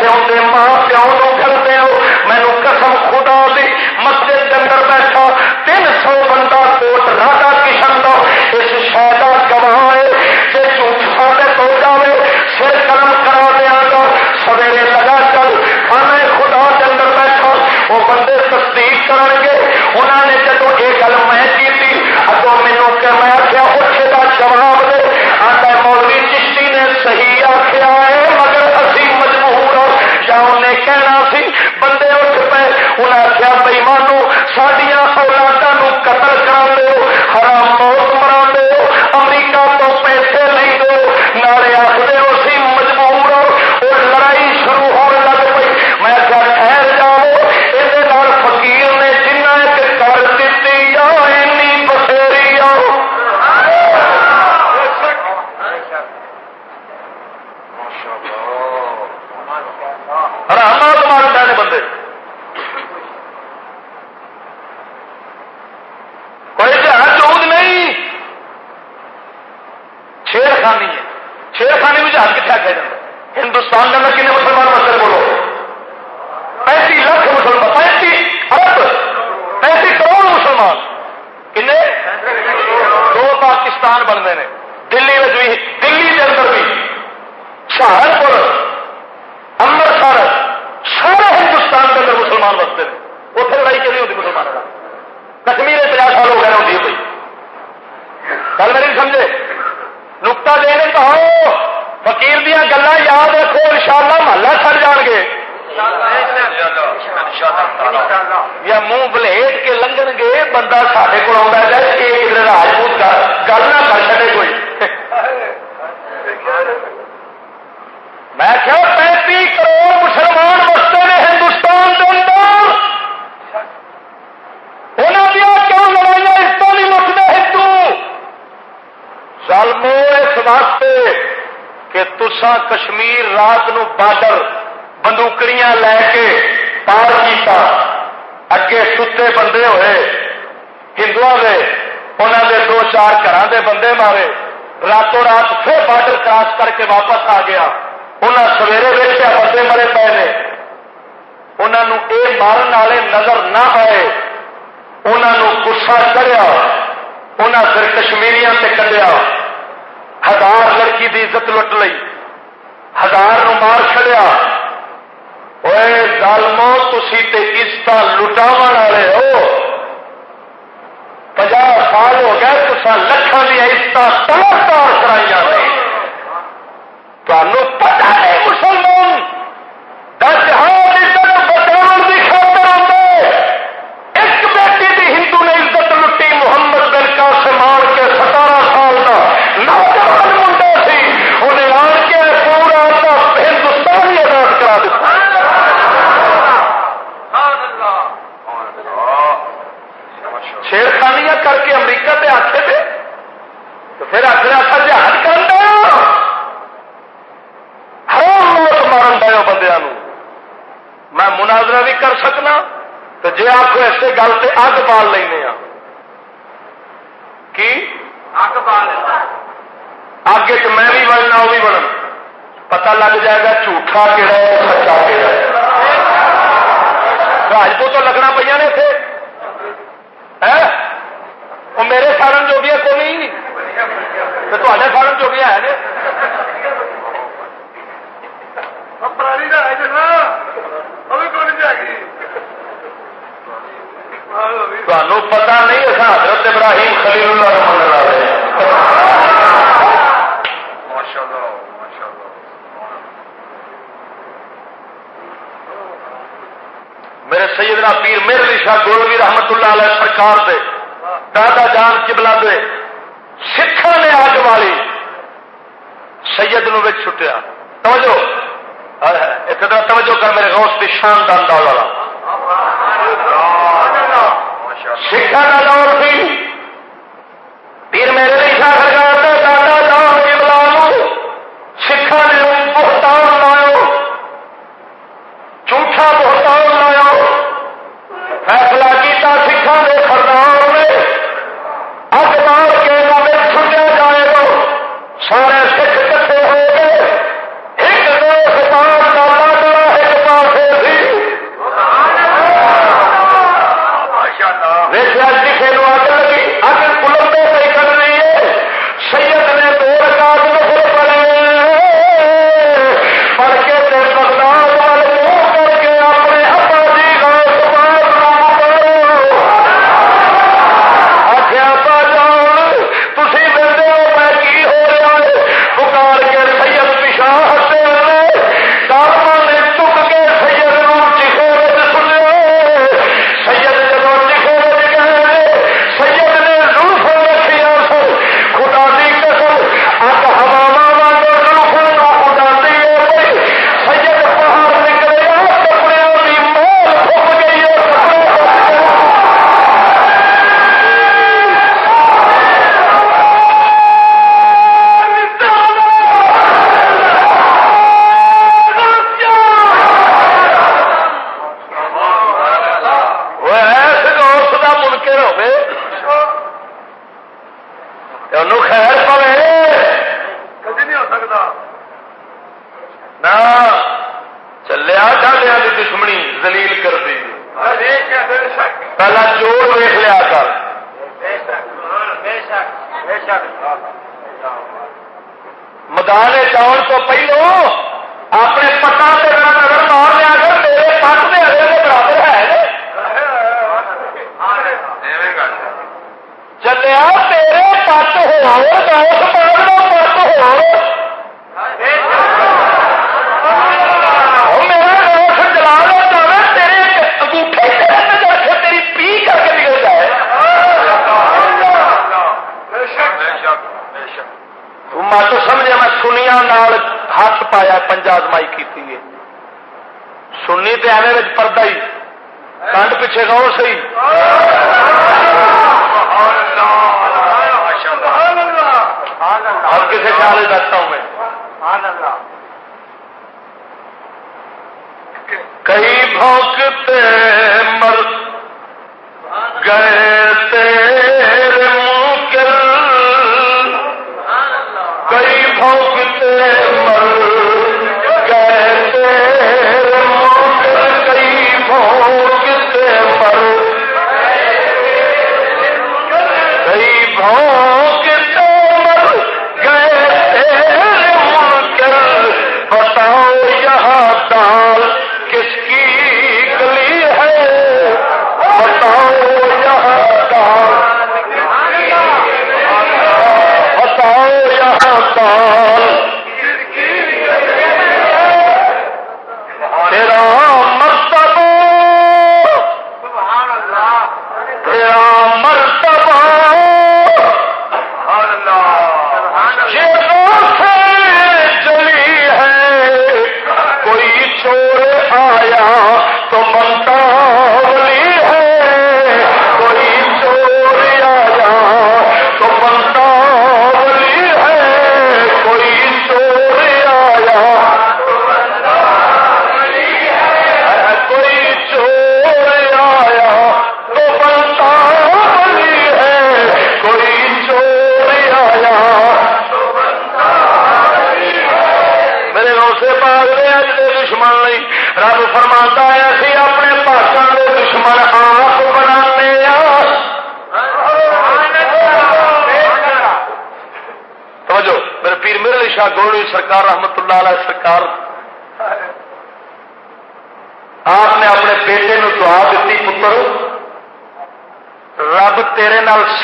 دے ماں پیو نو کرتے ہو۔ مینو قسم خدا دی، مسجد کے اندر بیٹھا، تین سو بندہ کوٹ راجا کشن کا اس شاید گواہ ہے کہ جھوٹ ثابت جائے سر قلم کرا دیا گا۔ سویرے لگا کر خانہ خدا کے اندر بیٹھا۔ وہ بندے تصدیق کر گے۔ انہوں نے جب یہ گل میں کی اگوں مینو کہ میں آخیا اٹھے کا جواب دے۔ آتا مولوی چشتی نے صحیح آخیا ہے، مگر شام نے کہنا سی، بندے اٹھ پے انہیں آخیا بھائی مانو سڈیا اولادوں قتل کرا دو، حرام موت مرا دو، امریکہ تو پیسے نہیں دو، نالے آخر بنتے ہیں۔ دلی بھی، دلی کے اندر بھی۔ سہارنپور امرتسر، سارے ہندوستان کے اندر مسلمان بستے ہیں۔ اتنے لڑائی کیوں نہیں ہوتی مسلمانوں کا؟ کشمیر پچاس سال ہو گئے ہوتی ہے کوئی گل میری سمجھے؟ نکتا دینے تو فکیر دیا گلا یاد رکھو ان شاء اللہ محلہ چڑ جان گے۔ یا منہ بلٹ کے لنگن گے بندہ سارے کو آتا ہے کہ کدھر راجپوت گل نہ کر سکے کوئی۔ میں کیا پینتی کروڑ مسلمان بستے نے ہندوستان کے اندر۔ انہوں دیا کیوں لڑائیاں اس کو نہیں مکتے ہندو؟ ظالمو اس واسطے کہ تسا کشمیر رات نو بارڈر بندوکڑیاں لے کے پار کیتا اگے ستے بندے ہوئے ہندو دے انہوں دے دو چار گھر دے بندے مارے راتوں رات پھر بارڈر کراس کر کے واپس آ گیا انہیں سویرے ویچیا بندے مرے پے نے انہوں یہ مارن والے نظر نہ آئے انہوں گسا چڑیا انہیں پھر کشمیریاں سے کڈیا ہزار لڑکی کی عزت لٹ لی ہزار نو مار چڑیا ظالمو تھی عزت لٹاو والے ہو پناہ سال ہو گئے تو لکھان دیا عزت تار تار کرائی تمہوں پتا ہے مسلمان دس ہار عزت بچاؤ کی خاطر آتے ایک بیٹی کی ہندو نے عزت لٹی محمد بن کا سے مار کے ستارہ سال کا نوجوان منڈا سی انہیں آن کے پورا ہندوستان ہی آزاد کرا دیتا چھیڑخانیاں کر کے امریکہ پہ آتے تھے تو پھر آخر آخر جہاز کرنا ہر موت مارن دے بندیا میں مناظرہ بھی کر سکنا تو جی آپ ایسے گل سے اگ بال لینا کی؟ اگ بال۔ اگ چ میں بھی بننا وہ بھی بن پتا لگ جائے گا جھوٹا کہڑا ہے سچا کہڑا ہے۔ راجپوت لگنا پہ نے اتنے وہ میرے سارن جو بھی ہے کوئی نہیں. تو تے سارن جو بھی ہے تمہوں پتا نہیں اصا حضرت ابراہیم خلیل اللہ میرے سیدنا پیر میرے لیشا گولوی رحمت اللہ علیہ سرکار دے دادا جان چبلا دے سکھا نے آگ والی سید نو چھٹیا۔ توجہ۔ ایک توجہ کر میرے غوث کی شاندان دور والا سکھا کا دور سی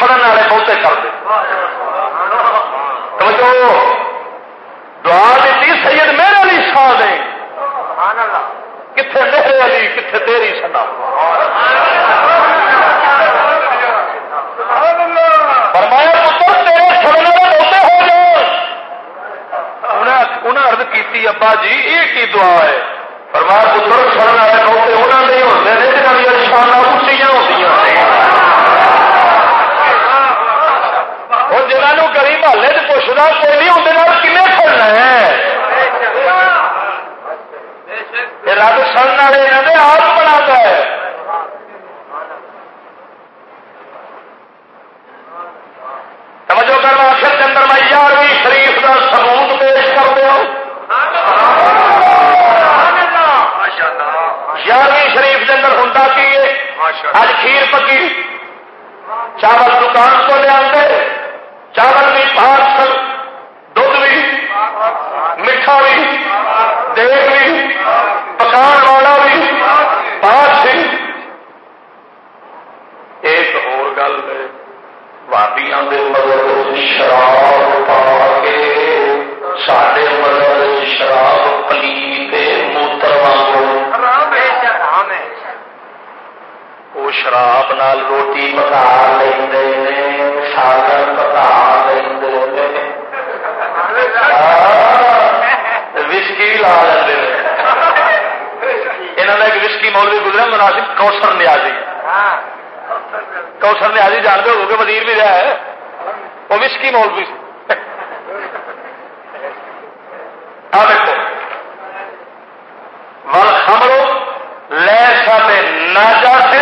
سڑن والے بہتے کر دے۔ دعا دیتی سید میرے لیے سا دے کتنے میرے علی کتنے تیری سنا۔ فرمایا، پتر، تیرے سڑن والے بہتے ہو جائے انہیں ارد کی ابا جی یہ کی دعا ہے؟ پرمار پتر سڑن والے موقع انہوں نے ہوتے ہیں جنہیں شانا اچھیاں ہوتی اور جنہوں گلی محلے سے پوچھنا کوئی نہیں اندر کھنے کھڑنا ہے؟ رب سڑن والے یہاں نے آپ بنا ہے۔ توجہ کرنا آخر کے اندر میں یارویں شریف کا سبوت پیش کر دو یارویں شریف کے اندر ہوں کی اج کھیر پکی۔ چاول دکان کو لیا چاول بھی پاس دھد بھی میٹھا بھی دیگ بھی پکان والا بھی پاس بھی ایک اور گل ہے بابیاں مدد شراب پا کے سڈے مدد شراب پلی وہ شراب نال روٹی پکا لیں ساگر پکا لیں وسکی لا لیں یہاں کا ایک وسکی مولوی گزرا مناسب کوسر نیازی کوسر نے آدھی جانتے ہو کہ وزیر بھی رہا ہے وہ وسکی مول بھی دیکھو ول خمرو لے سب ناجا سے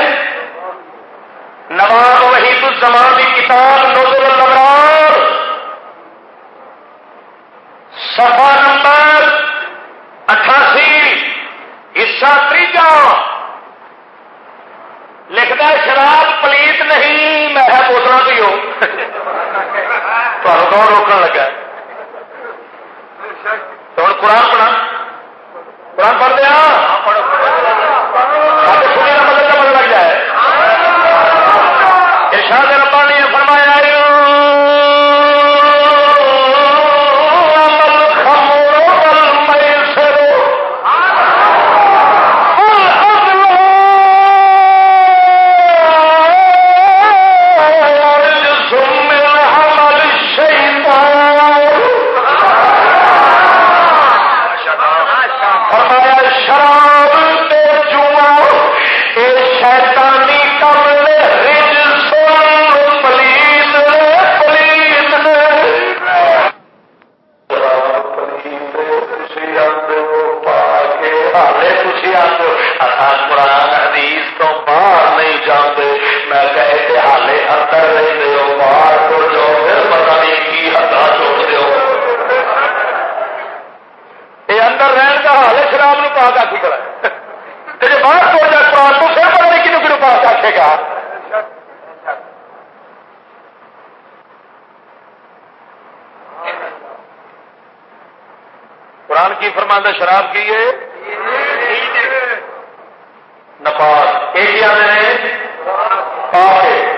نواب وحید الزمان کی کتاب نوزل الامرار. صفحہ نمبر اٹھاسی. حصہ تیجا لکھتا شراب پلیت نہیں. میں ہے بوتنا پیو. تمہیں کون روکنے لگا ہوں قرآن پڑھا. قرآن پڑھ دیا؟ ہاں، ہاں، کر ہو جاؤ، پھر پتا نہیں کی ہدا دو یہ اندر رہن کا حال شراب نو آخی کرا۔ باہر تر قرآن پھر پتا نہیں کنو کنو آخے گا۔ قرآن کی فرماندہ شراب کی ہے؟ نپاس ایک آنے پاک ہے۔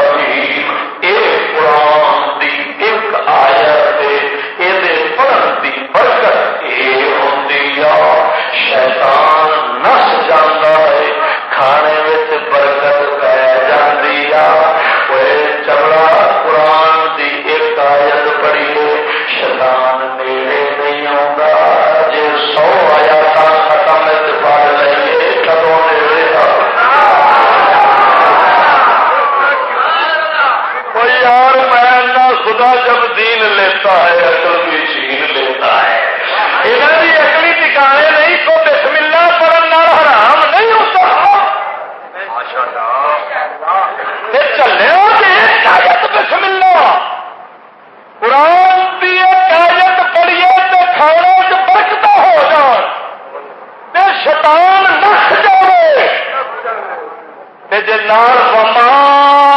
شیطان نس جانا ہے، کھانے میں برکت پہ جاتی آ قرآن دی ایک آیت پڑھیے شیطان نیڑے نہیں آتا۔ جی سو آیات ختم پڑھ لئیے کدو نیڑے یار میں خدا جب دین لیتا ہے ٹھکانے نہیں، تو بسم اللہ پڑھن حرام نہیں ہو سکتا۔ چلے جی، بسم اللہ قرآن کی کاغذ پڑھیے تو کھانے سے برکتا ہو جان۔ شیطان نس جائے جی لال بما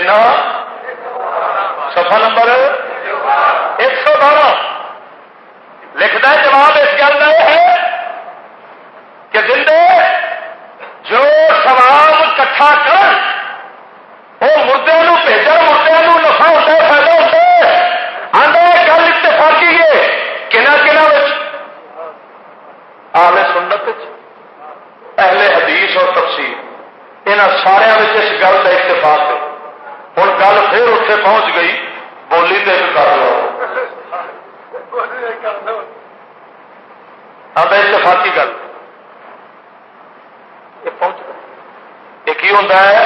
کنا سفا نمبر ایک سو بارہ لکھتا ہے جواب اس گل کا یہ ہے کہ زندہ کی ہوتا ہے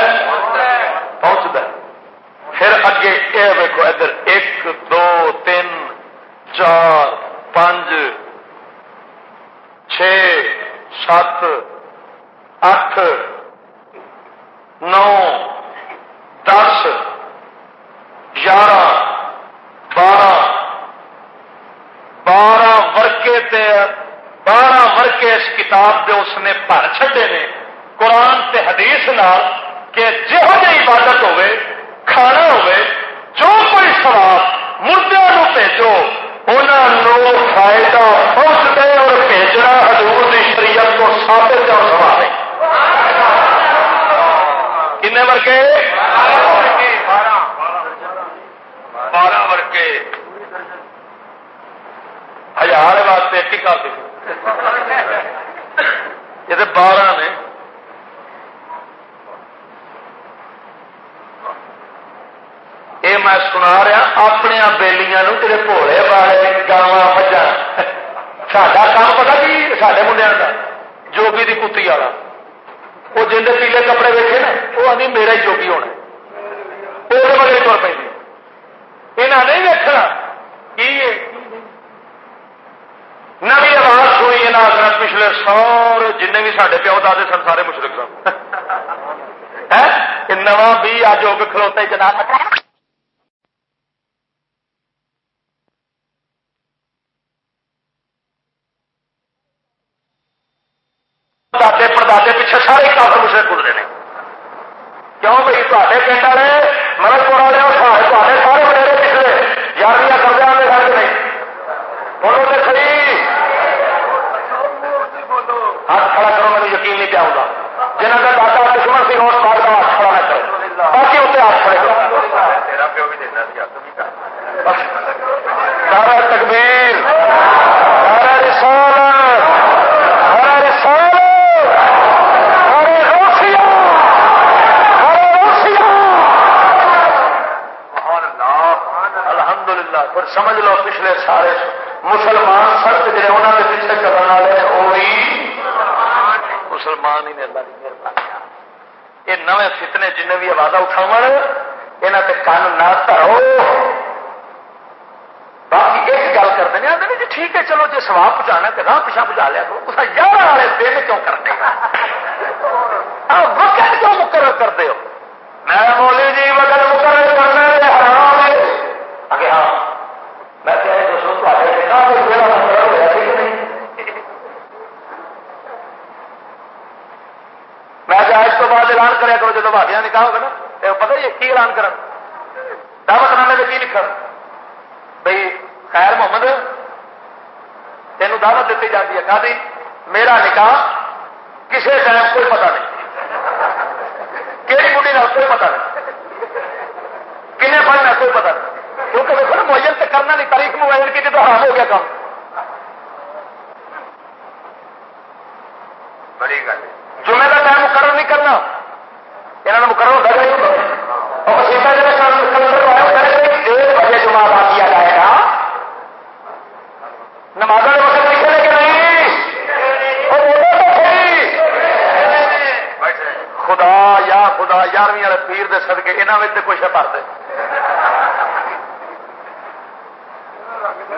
یہاں بھر دے۔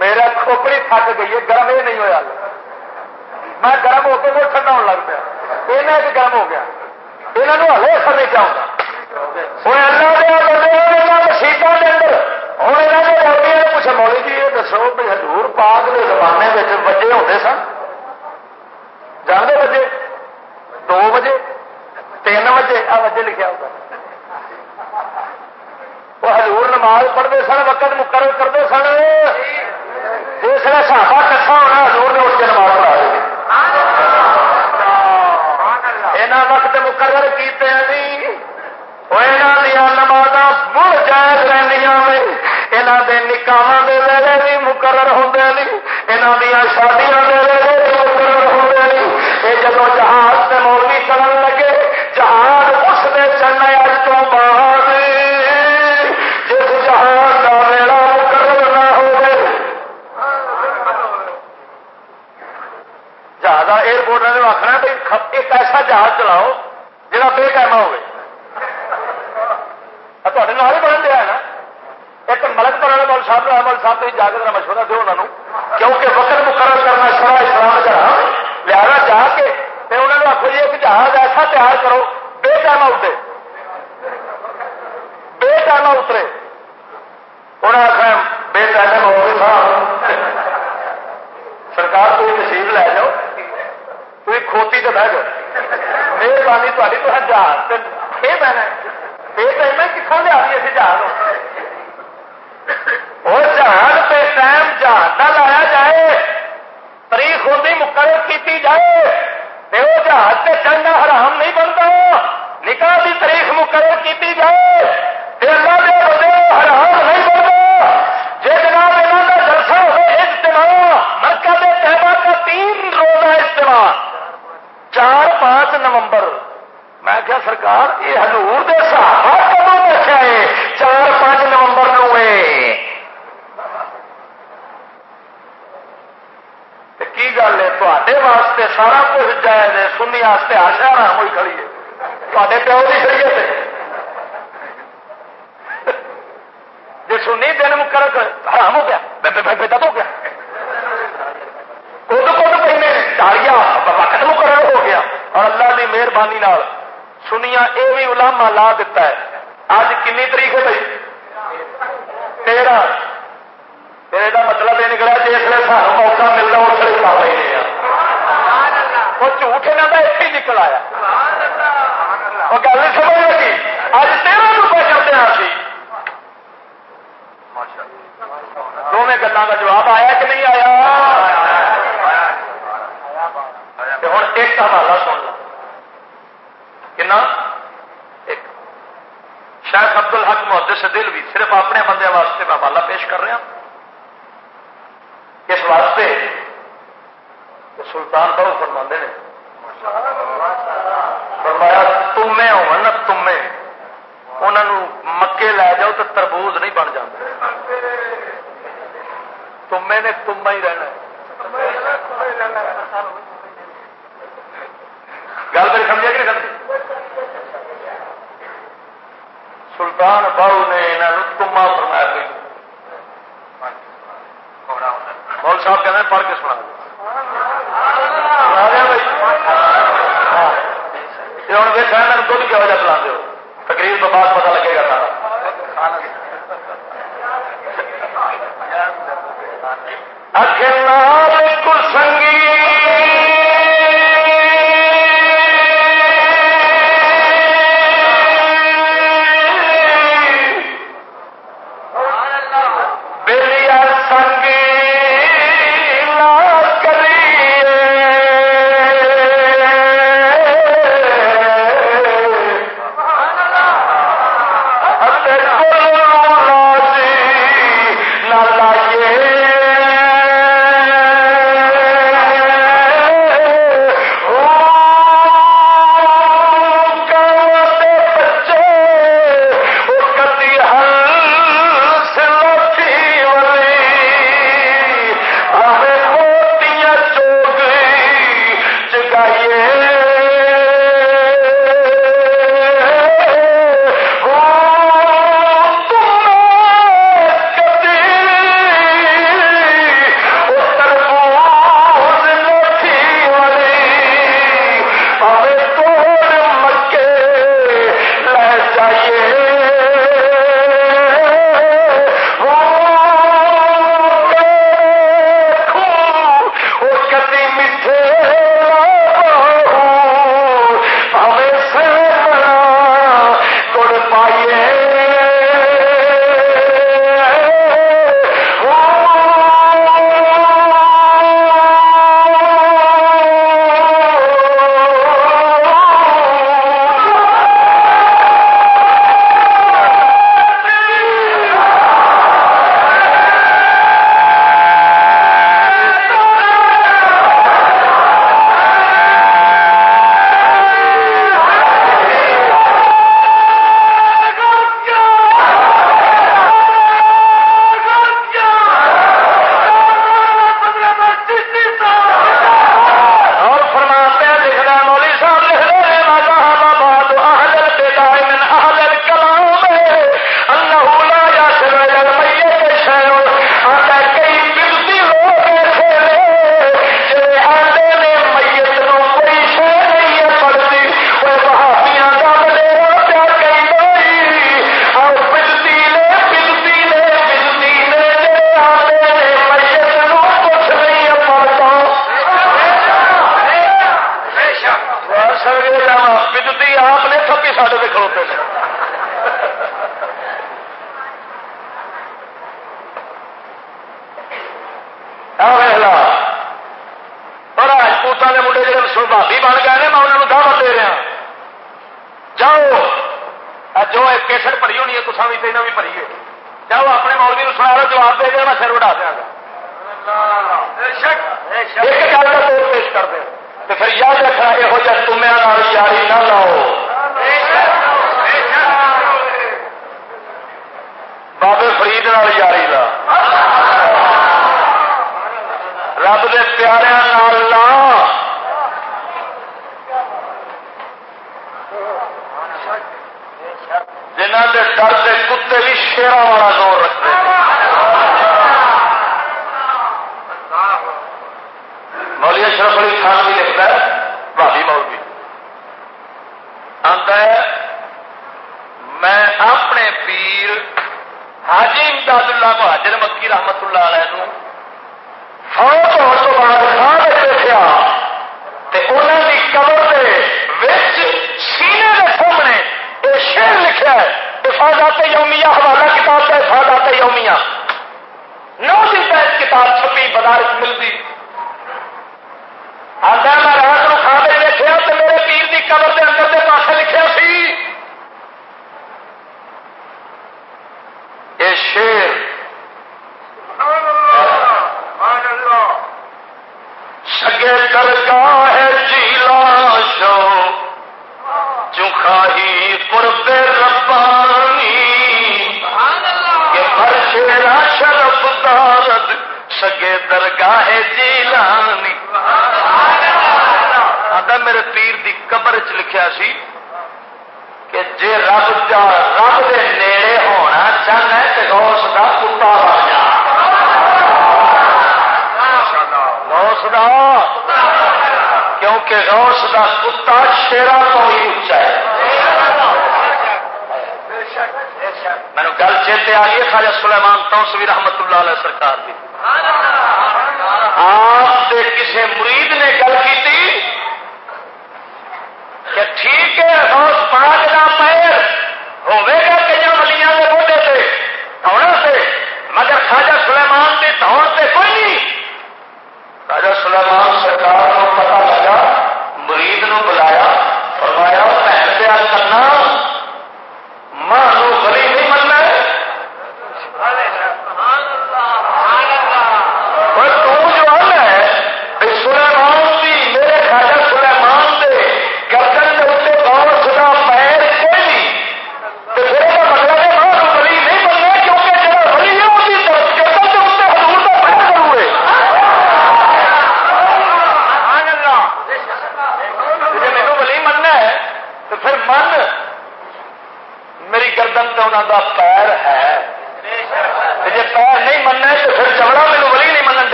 میرا کھوپڑی تھک گئی ہے، گرم یہ نہیں ہوا میں گرم ہو کے وہ ٹھنڈا ہونے لگ پیا۔ یہاں بھی گرم ہو گیا۔ یہاں ہلے اثر نہیں چاہتا ہوں اللہ مسیطوں کے اندر ہوں یہاں کے مولی جی یہ دسو بھی ہزور پاک کے زمانے میں بجے ہوتے سن؟ جانے بجے دو بجے؟ تین بجے؟ آ بجے لکھا ہوتا وہ ہزور نماز پڑھتے سن، وقت مقرر کرتے سن جس نے سابا کٹھا ہونا ہزور نے اس کے نماز پڑھا یہاں وقت مقرر کیتے نہیں. دیا نماز مڑ جائز رہنیا یہاں کے نکاح کے ویلے بھی مقرر ہوتے نہیں یہاں دیا شادیاں کے ویلے بھی مقرر ہوتے نہیں یہ جب جہاز سے مولوی کرن لگے، جہاز اس نے چلنا اج تو بعد ایئرپورٹ نے آخنا بھائی ایک ایسا جہاز چلاؤ جہاں بے ٹائم ہوگی تے نال ہی بڑھن دیا نا ایک ملک پر والے مول صاحب مول صاحب تو جا کے مشورہ دو انہوں کیونکہ وقت مقرر کرنا شرا اسلام کا لہذا جا کے انہوں نے آخو جی ایک جہاز ایسا تیار کرو بے ٹائم اترے بے ٹائم اترے انہیں آخر بے ٹائم ہو گئے سرکار کوئی تشریف لے جاؤ کوئی کھوتی تو بہ جاؤ مہربانی تاری تو جہاز یہ بہنا بے ٹائم کتوں لیا اسی جہاز اور جہاز پہ ٹائم جہاز نہ لایا جائے، تاریخ ہوتی مقرر کی جائے۔ تو وہ جہاز سے چلنا حرام نہیں بنتا۔ نکاح کی تاریخ مقرر کی جائے۔ تو اللہ دے بندے حرام نہیں بنتا۔ جی جناب یہاں کا جلسہ ہو اجتماع، مرکز تہبہ کا تین روزہ اجتماع۔ چار پانچ نومبر۔ میں کیا سرکار، یہ ہلور دے صحابہ کدو دیکھا ہے چار پانچ نومبر نو کی گل ہے؟ تے واسطے سارا کچھ جائز ہے، سنی واسطے آشا آرام ہوئی کھڑی ہے۔ تے پیو کی شریعت ہے۔ جی سنی، دن مقرر حرام ہاں، ہو گیا۔ بیٹا تو ہو گیا۔ کد کد پہنے ڈالیا وقت مقرر ہو گیا۔ اور اللہ کی مہربانی سنیا یہ بھی علامہ لا دیتا ہے۔ اج کنی تاریخ ہے بھائی تیرہ۔ تیرے کا مطلب یہ نکلا جی جس نے سانو موقع ملتا اس لیے کر رہے ہیں وہ جھوٹ یہاں کا اتنے نکل آیا۔ وہ گل نہیں سمجھ لگی اج تیرہ روپئے کرتے ہیں سی دونوں گلوں کا جواب آیا کہ نہیں آیا؟ ہوں ایک حوالہ سن لو۔ کنا ایک۔ شاید ابد ال حق محدث دل بھی صرف اپنے بندے واسطے میں حوالہ پیش کر رہا۔ اس واسطے سلطان بہت فرما نے۔ فرمایا، تمے ہو تمے۔ انہوں مکے لے جاؤ تو تربوز نہیں بن جاتے تمے نے تما ہی رہنا گل میری سمجھا کہ نہیں سلطان باؤ نے انہوں تما فرمایا مول صاحب کہتے ہیں، پڑھ کے سنا۔ ہوں دیکھا دھد کہو جا پلا دو تقریر تو بعد پتا لگے گا سارا۔ اکھل کسنگی یومیہ سرکار کی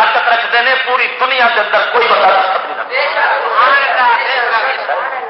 طاقت رکھتے ہیں پوری دنیا کے اندر کوئی بندہ طاقت نہیں۔ رکھتا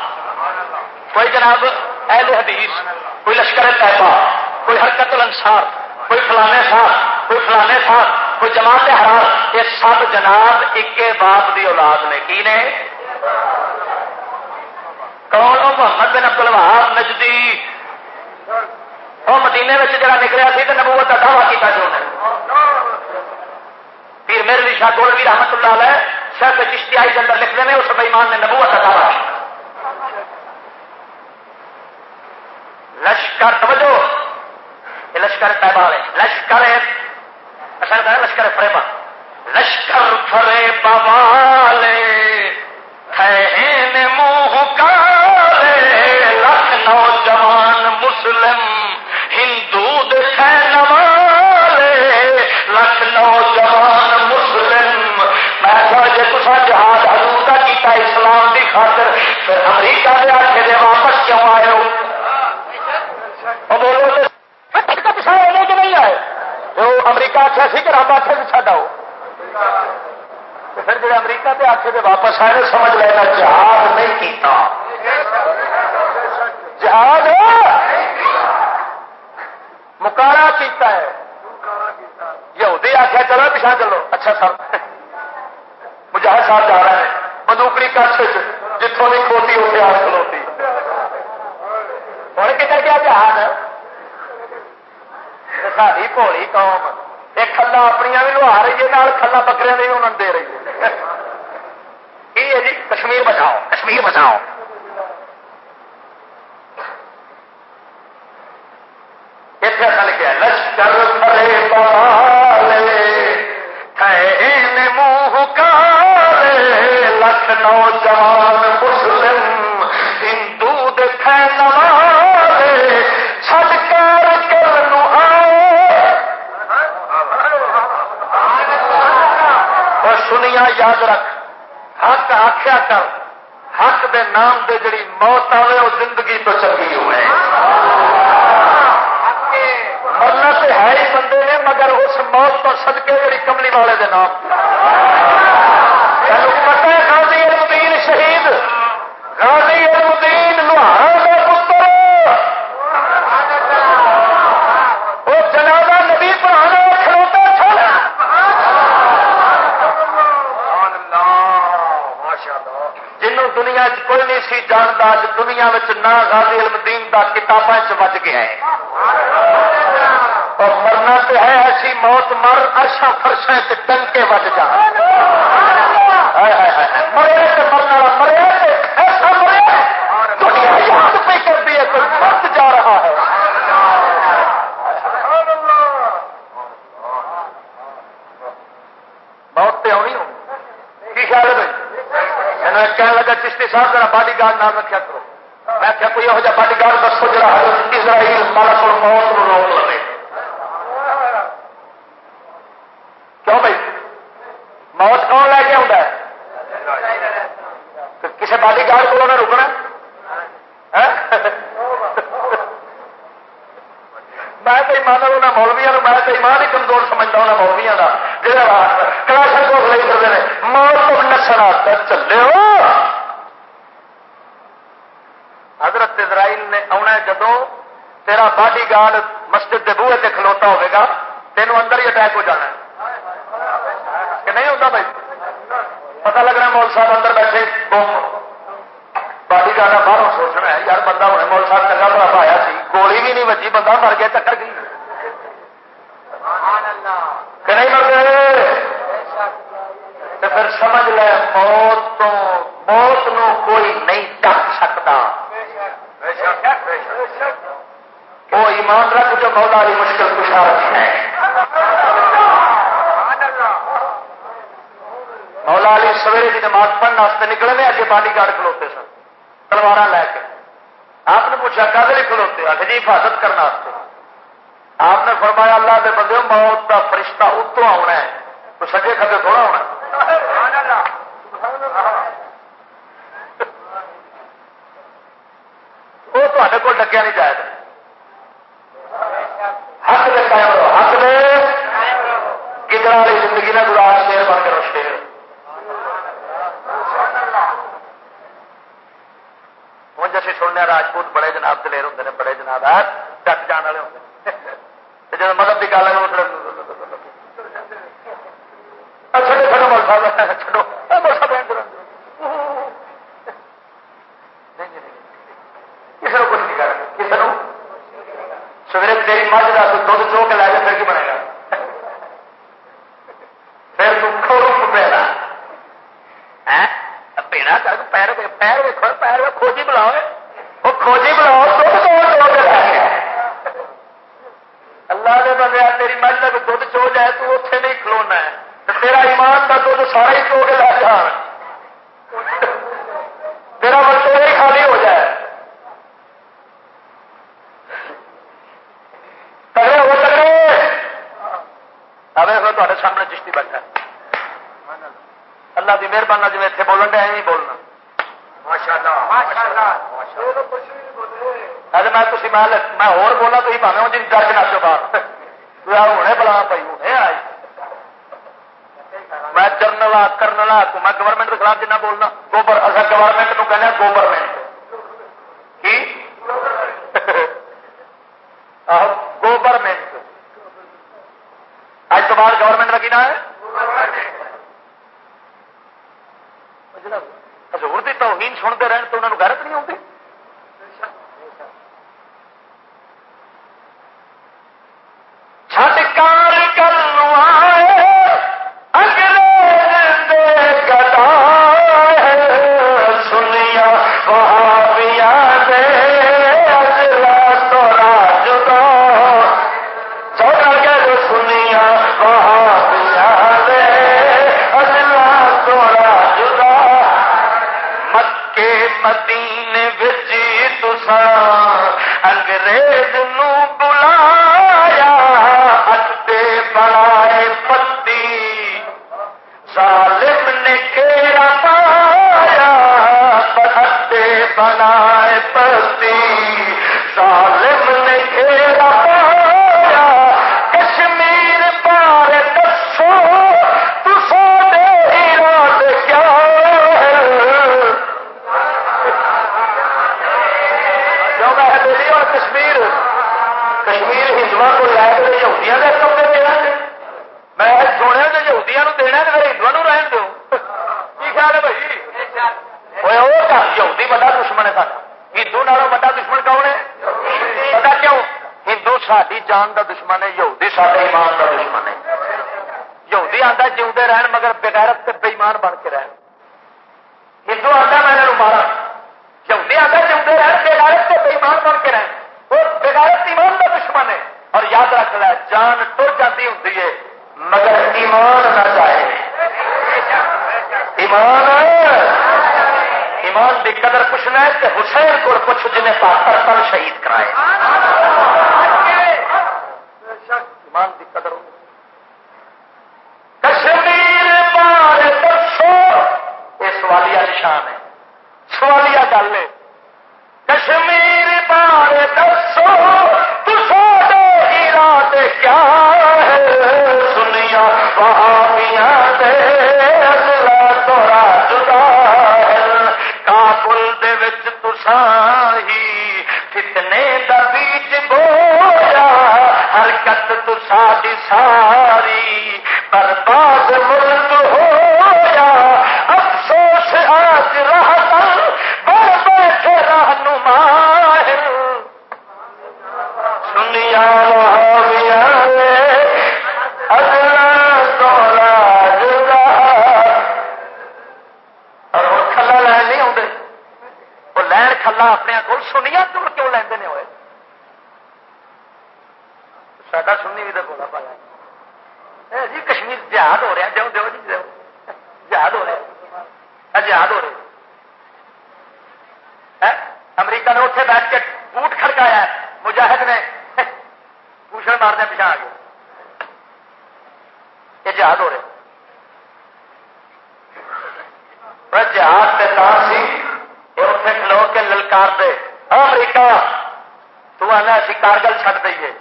کوئی جناب اہل حدیث، کوئی لشکر طیبہ، کوئی حرکت الانصار، کوئی فلانے ساتھ کوئی فلانے ساتھ کوئی جماعت حرار یہ سب جناب ایک باپ دی اولاد نے کی نے؟ کون؟ محمد بن عبد الوہاب نجدی۔ وہ مدینے میں جڑا نکلیا سی تو نبوت کا دعوی کیا جو نے۔ پیر میرے شاہ گولوی رحمت اللہ علیہ شاہ چشتی آئی کے اندر لکھتے ہیں اس بےمان نے نبوت کا دعوی لشکر، توجہ! یہ لشکر طیبہ ہے لشکر اصل کا لشکر فریبا لشکر فریبا والے منہ کالے، لکھ نوجوان مسلم، ہندو دکھن والے لکھ نوجوان مسلم، میں کہ جی تصا جہاز حضور کا کیتا اسلام کی خاطر، پھر امریکہ کے آخے دے واپس کیوں آئے ہو؟ بولو پچھا کہ نہیں آئے۔ جو امریکہ آخیا سی کہ رب آخے سے پھر جب امریکہ کے آخے واپس آئے سمجھ لینا جہاز نہیں کیتا۔ جہاز مکارا کیتا ہے۔ یہودی آخیا چلو پیچھا چلو۔ اچھا سر۔ مجاہد صاحب جا رہا ہے بندوکڑی کچھ جتوں نہیں کھوتی اتنے آ کھلوتی ہوں کدھر گیا جہاز ساری بھولی قوم یہ کلا اپنی بھی لوا رہی ہے کلا بکرے بھی انہوں دے رہی ہے یہ جی کشمیر بچاؤ کشمیر بچاؤ اتنے اصل لکھا لشکر پرے بالے منہ کالے لکھ نوجوان مسلم سنیا یاد رکھ حق آخیا کر حق دے نام دے جڑی موت آئے وہ زندگی تو چنگی ہوئے مرنا تو ہے ہی بندے نے مگر اس موت تو سدکے جڑی کملی والے دے نام پتا ہے غازی المدین شہید غازی المدین لوہارا دنیا چ کوئی نہیں سی جانتا دنیا نہ غازی علم دین کا کتابیں بچ گیا ہے۔ اور مرنا تو ہے ایسی موت، مر ارشا فرشا ٹنکے بچ جانا جا مرے تو مرنا مرے ایسا مرے دنیا یاد پہ کرتی ہے کوئی مرد جا رہا ہے۔ موت پہ آنی ہوں۔ کی خیال ہے بھائی؟ میں کہنے لگا چشتی صاحب ذرا باڈی گارڈ نام رکھا کرو۔ میں کیا کوئی یہ باڈی گارڈ دسو جا اسرائیل مالا کو موت کو روک لے کیوں بھائی؟ موت کون لے کے آتا ہے؟ کسی باڈی گارڈ کو نہ رکنا میں تو ایمان انہوں مولویا میں تو ایمان ہی کمزور سمجھتا ہوں مولویا کا جہاں کلاشن کو لے کرتے ہیں۔ موت کو نسنا چلے ہو۔ حضرت اسرائیل نے آنا جدو تیرا باڈی گارڈ مسجد کے بوہے سے کھلوتا ہوگا تینوں اندر ہی اٹیک ہو جانا کہ نہیں ہوتا بھائی؟ پتا لگنا مول صاحب اندر بیٹھے گارڈ باہر سوچنا ہے یار بندہ ہونے مول صاحب چنگا بڑا پایا سی گولی بھی نہیں بچی بندہ مر گیا چکر گئی کہ نہیں مرتے تو پھر سمجھ لے موت تو موت نو کوئی نہیں ڈک سکتا وہ ایمان رکھ جو مولا کی مشکل کشا ہے مولا علی سویرے کی نماز پڑھنے نکلنے اگے باڈی گارڈ کھلوتے سن تلوار لے کے آپ نے پوچھا کد نہیں کھلوتے آخر جی حفاظت کرنا آپ نے فرمایا اللہ کے بندے موت کا فرشتہ اتوں آنا ہے تو سجے کبھی تھوڑا ہونا وہ تے کو ڈکیا نہیں جائے دے حق دے کدھر والی زندگی نہ گزار شیر بن کے شیر جیسے سننے راجپوت بڑے جناب دلیر ہوں نے بڑے جناب ڈک جان والے ہوں جب مذہب کی گل ہے چلو کسی کو کچھ نہیں کر کسی کو سویرے تیری مجھ کا دھد چو کے لے جائے پھر کی بنے گا پھر تم کھولو پیڑا پیڑا کر پیر پیر ویکو پیر کھوجی بلاؤ وہ کھوجی بلاؤ دھد چو کے لے گیا اللہ نے بندے تیری مجھ کا دھد چو جائے تو اتنے نہیں کھلونا ہے تیرا ایمان کا دھد سارا ہی لے جان تیرا بچے ہی خالی ہو جائے۔ تگڑے ہو تگڑے۔ اب تے سامنے چشتی بیٹھا۔ اللہ کی مہربانی جی اتنے بولن دیا نہیں بولنا۔ میں تھی میں ہو بولا تو پاوے جی درج نہ چو باہر ہونے بلا پائی ہونے آئی میں کرنے والا میں گورنمنٹ کے خلاف جنہ بولنا گوبر اصل گورنمنٹ نو کہنا گوبرمنٹ پوچھنا ہے کہ حسین کو پوچھ جنہیں پاکستان شہید کرائے۔ ساری ساری برباد ملک ہویا افسوس آج رہ بڑھ بیٹھے رہنما سنیا کھلا اپنے کو سنیا تر کیوں لینے ہوئے ساڈا سنی بھی تو بولا پایا جی کشمیر جہاد ہو رہا جو دو جی دو جہاد ہو رہا جہاد ہو رہے امریکہ نے اتنے بیٹھ کے بوٹ کھڑکایا مجاہد نے پوچھنے مارنے پیچھا آ گیا یہ جہاد ہو رہے جہاد کے تار سی اتنے کھلو کے للکار دے امریکہ تو آنا اسی کارگل چھٹ دئیے۔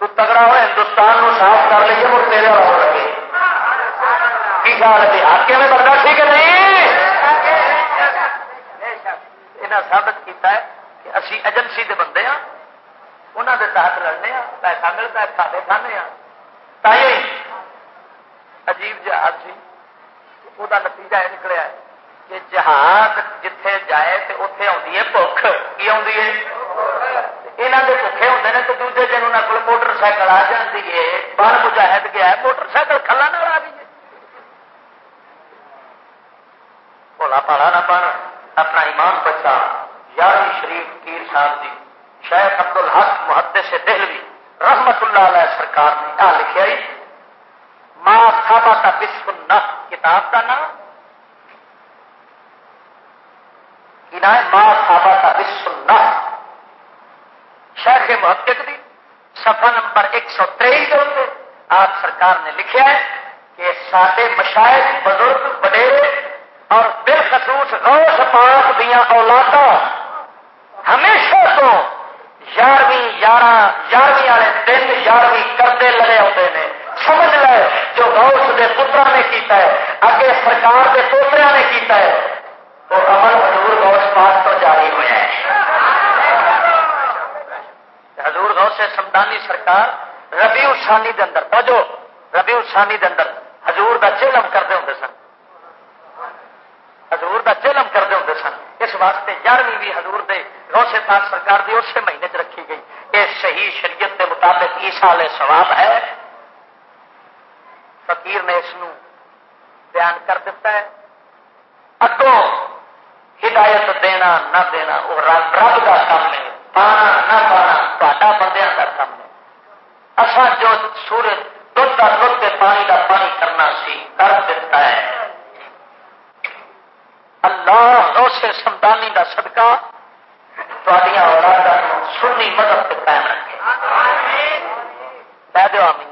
تو تگڑا ہو ہندوستان نو صاف کر لیے وہ تیرے اور ہو لگے کی خیال ہے آگے میں بندہ ٹھیک ہے نہیں؟ یہاں ثابت کیتا ہے کہ اسی ایجنسی دے بندے ہاں انہوں دے تحت لڑنے ہاں پیسہ ملتا ہے، کھانے کھانے ہاں۔ تھی عجیب جہاز سی جی، وہ نتیجہ یہ نکلیا ہے کہ جہاز جتھے جائے تو اتے آتی ہے بخ کی آتی ہے۔ یہاں کے بکے ہوتے ہیں تو دوسرے دن انہوں کو موٹر سائیکل آ جاتی ہے بن مجاہد گیا ہے موٹر سائیکل کلا نہ آ گئی بولا پالا نہ بن اپنا ایمان بچا یارویں شریف پیر صاحب جی شیخ عبد الحق محدے سے دہلوی رحمت اللہ علیہ سرکار نے کہا لکھا ہی ماں سابا کا بسم کتاب کا نام ماں سابا کا بسم شیخ محقق دی سفا نمبر ایک سو تری کے اتنے آپ سرکار نے لکھا ہے کہ سارے مشاہد، بزرگ، وڈیرے اور بالخصوص غوث پاک دیا اولادا ہمیشہ تو یارویں یارہ یارویں والے دن یارویں کرتے لگے ہوتے ہیں۔ سمجھ لے جو غوث دے پترا نے کیتا ہے، اگے سرکار دے پوترا نے کیتا ہے۔ تو عمل حضور غوث پاک پر جاری ہوا ہے حضور غوث سرکار ربی اسانی دے اندر، توجہ ربی اسانی دے اندر، حضور دا چلم کرتے ہوں سن۔ حضور دا چلم کرتے ہوں سن۔ اس واسطے یارویں بھی حضور دے غوث پاک سرکار دی اسی مہینے چ رکھی گئی۔ یہ صحیح شریعت کے مطابق عیسا والے سواب ہے۔ فقیر نے اس بیان کر دیتا ہے۔ اگوں ہدایت دینا نہ دینا، وہ رب رب کا کام ہے۔ پانا نہ پانا تا بندیا کا کام ہے اصا جو سورج دھد کا دھد پانی کا پانی کرنا سی کر دیتا ہے اللہ روسے سمدانی کا صدقہ تھوڑی اولاد سنی مذہب سے قائم رکھے۔ کہہ دو آمین۔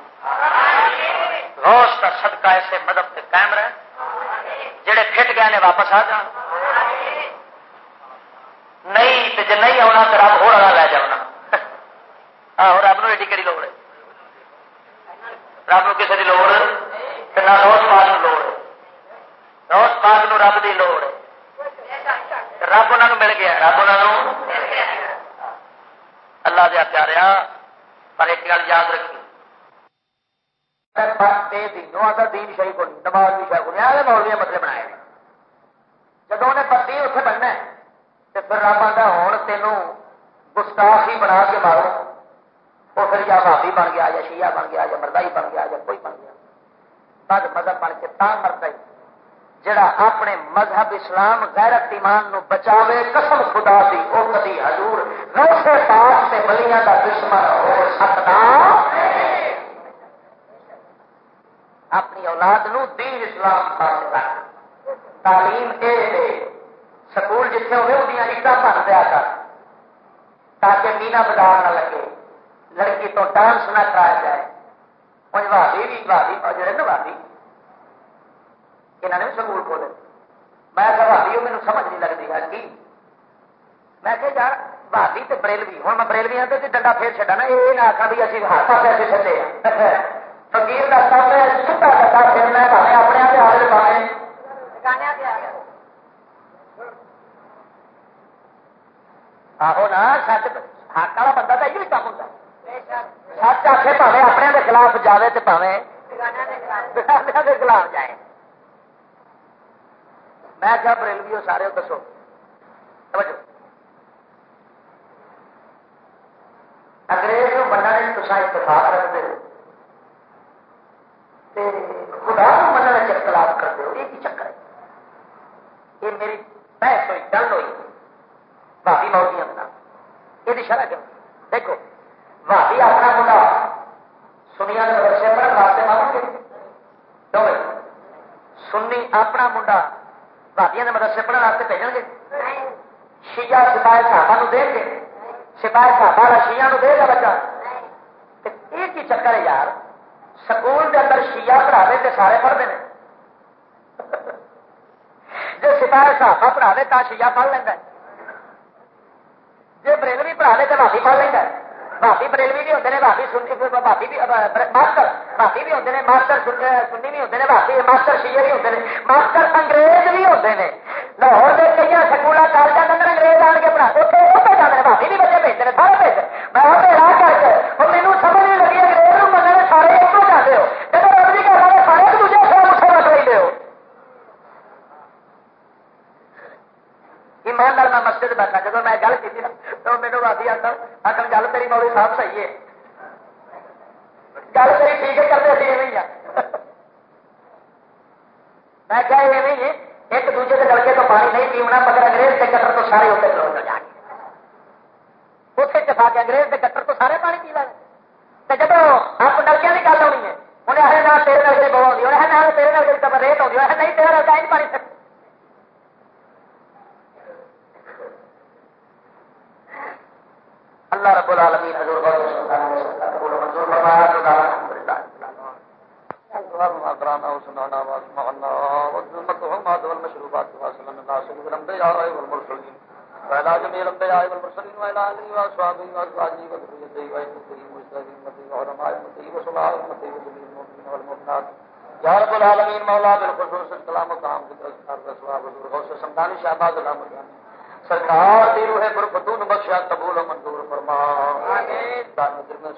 روز کا صدقہ ایسے مذہب سے قائم رہے، جڑے پھٹ گئے نے واپس آ جان۔ نہیں جی نہیں آنا تو رب ہو رہا لے جانا آہو رب نو ایڈی کہڑی لوڑ ہے رب نو کسی کی لوڑ نہ روز پاک نو لوڑ روز پاک نو رب کی لوڑ رب انہوں مل گیا رب انہوں اللہ دیا پیاریا پر ایک گل یاد رکھی دین شہی کو نماز بھی شاہی کو مولوی مسئلے مطلب بنائے۔ جب انہیں پتی اتنے بننا تو پھر رب آتا ہوں تینوں گستاخ ہی بنا کے مارو۔ وہ پھر یا بھابی بن گیا، یا شیعہ بن گیا، یا مردائی بن گیا، یا کوئی بن گیا۔ بد مذہب بن کے تا مرد جڑا اپنے مذہب اسلام غیرت ایمان نو بچاوے، قسم خدا دی، وہ کدی حضور روسے پاس سے بلیاں کا دشمن ہو سکتا۔ اپنی اولاد نو دین اسلام پاس تعلیم اے دے۔ سکول جتنے ہوئے وہ اٹا بن دیا کر۔ تاکہ مینا بازار نہ لگے۔ لڑکی تو ڈانس نہ کرایا جائے۔ مجھ بھابی بھی بھابی جڑے نا بھابی انہوں نے سکول کھولے۔ میں کہ بھابی وہ میرے سمجھ نہیں لگتی ہے ہاں کی جی۔ میں کہ یار بھابی تو بریلوی ہوں میں بریلوی ہوں تو ڈنڈا پھر چڈا نا یہ نہ آخا بھی اچھی ہر پاس ایسے چلے فکیر کا سب ستا ڈنڈا پھرنا ہے اپنے آپ حاضر پانے آہو نا سچ حق والا بندہ تو یہ کام ہوتا سچ آخے پاوے اپنے کے خلاف جائے تو پاوے کے خلاف جائے میں کیا بریلوی ہو سارے دسو انگریز منع تو اتفاق رکھتے ہو۔ خدا منع اختلاف کرتے ہو، یہ چکر ہے۔ یہ میری بحث ہوئی گل ہوئی۔ بھابی موجی اپنا، یہ شرح کیوں دیکھو بھابی اپنا منڈا سنیا کے مدرسے پڑھنے واسطے مانگ گے۔ کیوں سنی اپنا منڈا بھابیا کے مدرسے پڑھنے واسطے بھیجن گے۔ شیعہ سپاہی صاحبہ دے گے۔ والا شیعہ نو دے گا بچہ۔ یہ کی چکر ہے یار؟ سکول کے اندر شیعہ پڑھاوے تو سارے پڑھتے ہیں۔ جی سپاہی صاحبہ پڑھاوے تو شیعہ پڑھ لینا جی بریلوی پڑھا لے تو بھابی پڑھ لینا بھابی بریلوی بھی ہوتے ہیں بھابی سنی بھابی بھی ماسٹر بھابی بھی ہوتے ہیں ماسٹر سنی بھی ہوتے ہیں بھابی ماسٹر شیئر بھی ہوتے ہیں ماسٹر انگریز بھی ہوتے ہیں لاہور کے کئی سکول کالجوں کے اندر انگریز آن کے پڑھا اتنے وہ پہ جاتے بھابی بھی بچے بھیجتے ہیں سارے بھیجتے میں وہ راہ کر کے اور مینو سمجھ نہیں لگی انگریز منگنے سارے ایک جاتے ہو۔ جب رب بھی کہہ سارے ایک دوسرے سے مٹھے رکھ لیتے ہو۔ ایماندار میں مسجد بیٹھا جب میں گل کی تو میرے بھابی آتا آخر گل تیری موڑی صاحب صحیح ہے۔ گل تیری ٹھیک ہے کرتے ابھی نہیں میں کیا یہ نہیں ہے۔ دوسرے کے لڑکے تو پانی نہیں پیمنا مگر انگریز کے کٹر تو سارے ہوتے لوگ جا کے۔ اتنے چفا کے انگریز کے کٹر تو سارے پانی پی لے جب آپ نلکیاں کی گل ہونی ہے انہیں آئے نہ تیرے نلکے بہت آتی انہیں نہ تیرے نلکے ریت آتی ہے نہیں تیرا نلکا ہی پانی سکتا اللہ رب العالمین حضور اکرانا وسنانا واسمعنا والمطعومات والمشروبات واسلم الناس بالانبياء والمرسلين وعلى جميع الانبياء والمرسلين وعلى اله واصحابه وازواجه وذريته وائمته ومجتهدين امته وعلماء امته وصلاة امته وجميع المؤمنين والمؤمنات یا رب العالمین مولا بالخصوص الکلام و کلام کی طرف رسوا حضور غوث سمدانی شہباز اللہ سرکار دی روح برفتون بخشا قبول و منظور فرما۔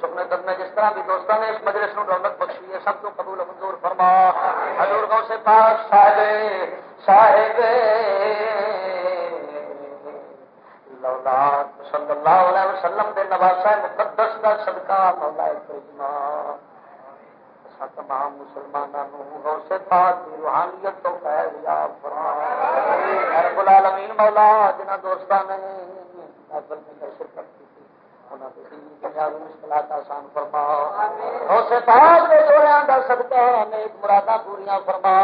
سپنے تک میں جس طرح بھی دوستوں نے اس مجلس نو رونق بخشی ہے سب کو قبول و منظور فرما۔ حضور گاؤں سے پاس صاحب۔ صاحب صلی اللہ علیہ وسلم دے نواسا مقدس کا صدقہ مولا کریم۔ تمام مسلمانوں سے پاک روحانیت تو خیر یا رب العالمین مولا جنہ دوستان نے شرکت کی مشکلات آسان فرما اسے پاک نے جوڑا در سکتا نیک مرادہ پوریا فرما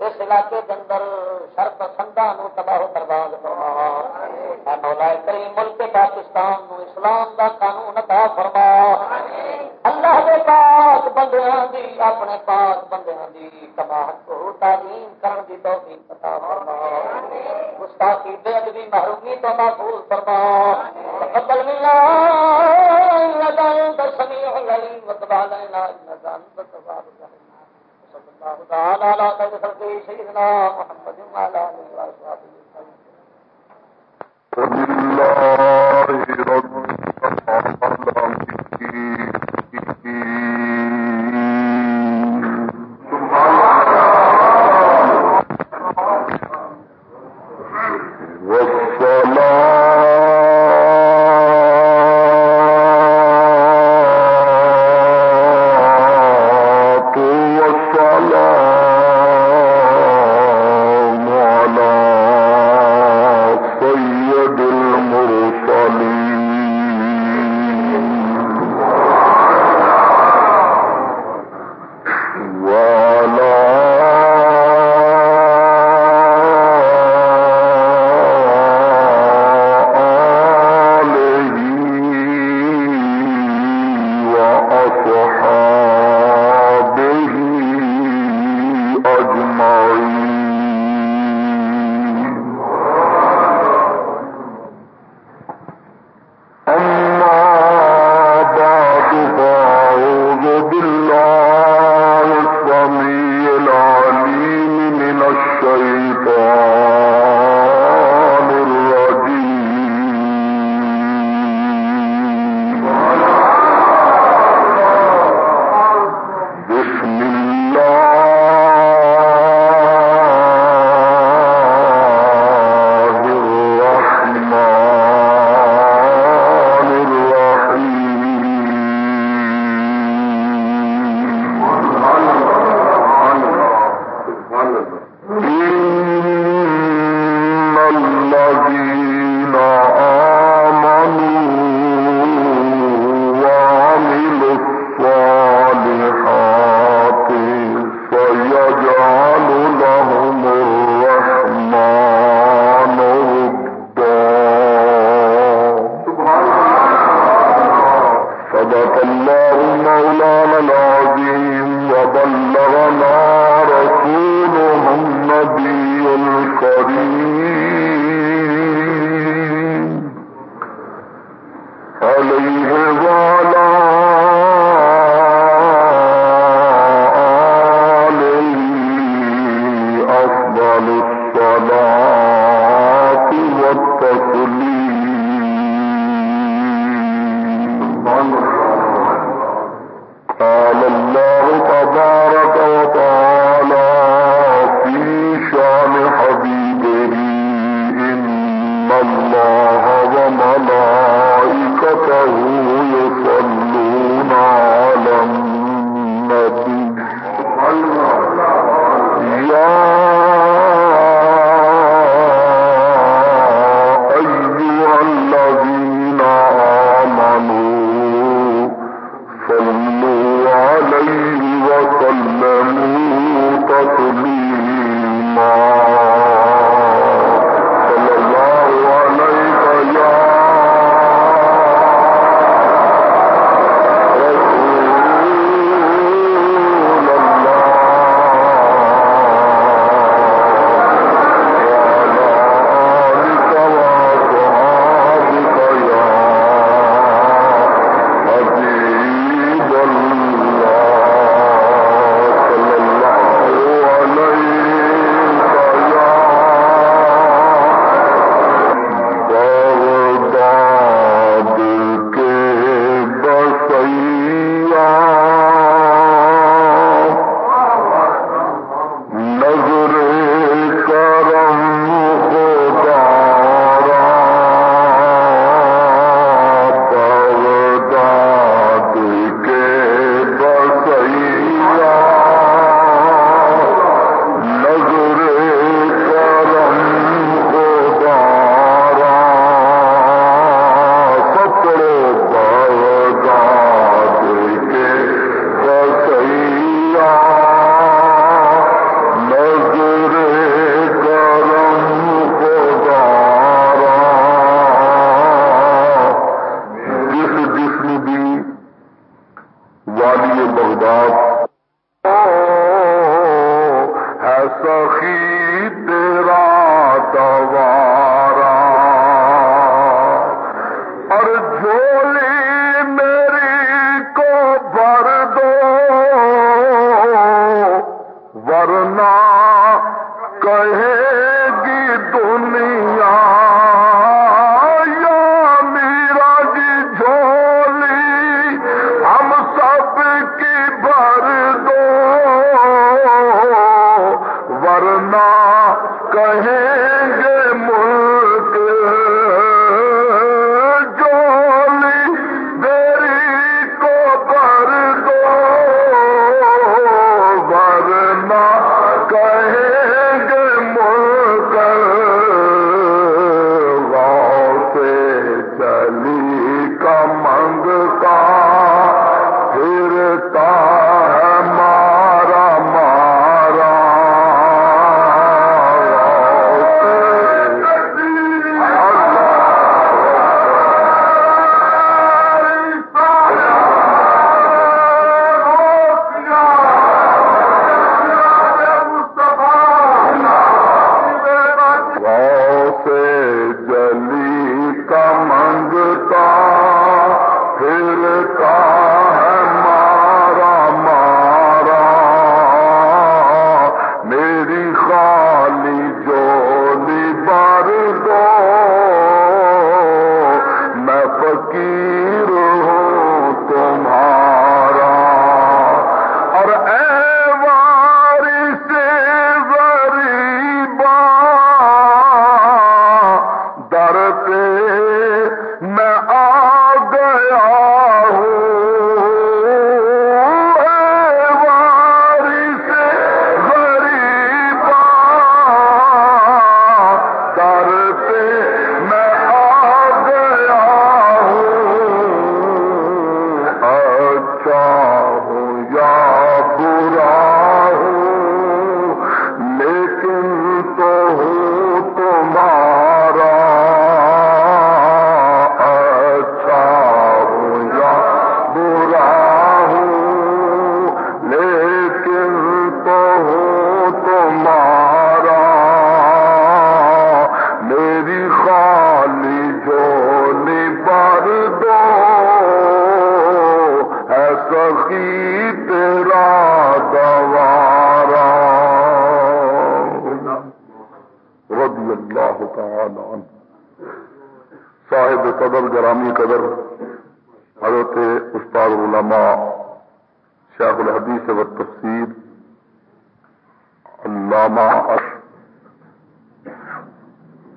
اس علاقے کے اندر سر پسندہ نو تباہ برباد فرما مولا کریم ملک پاکستان نو اسلام دا قانون عطا فرما اللہ دے پاک بندیاں دی، اپنے پاک بندیاں دی تباہ کو تعلیم کرن دی توفیق عطا فرما گستاخی بے ادبی محرومی تو محفوظ فرما تقبل منا انك انت السميع العليم وتب علينا انك انت التواب الرحيم صلى الله تعالى على خير خلقه سيدنا محمد وعلى اله وصحبه ولله رب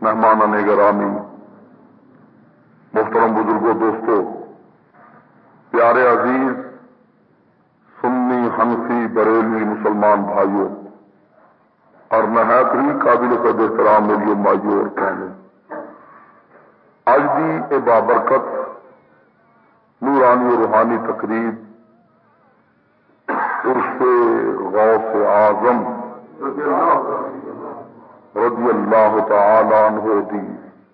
مہمانہ نگرامی محترم بزرگوں، دوستوں، پیارے عزیز، سنی، ہنسی، بریلی مسلمان بھائیوں، اور نہایت ہی قابل قد احترام میری مائیوں اور کہنے آج بھی اے بابرکت، نورانی و روحانی تقریب غوث اعظم۔ رضی اللہ تعالی عنہ دی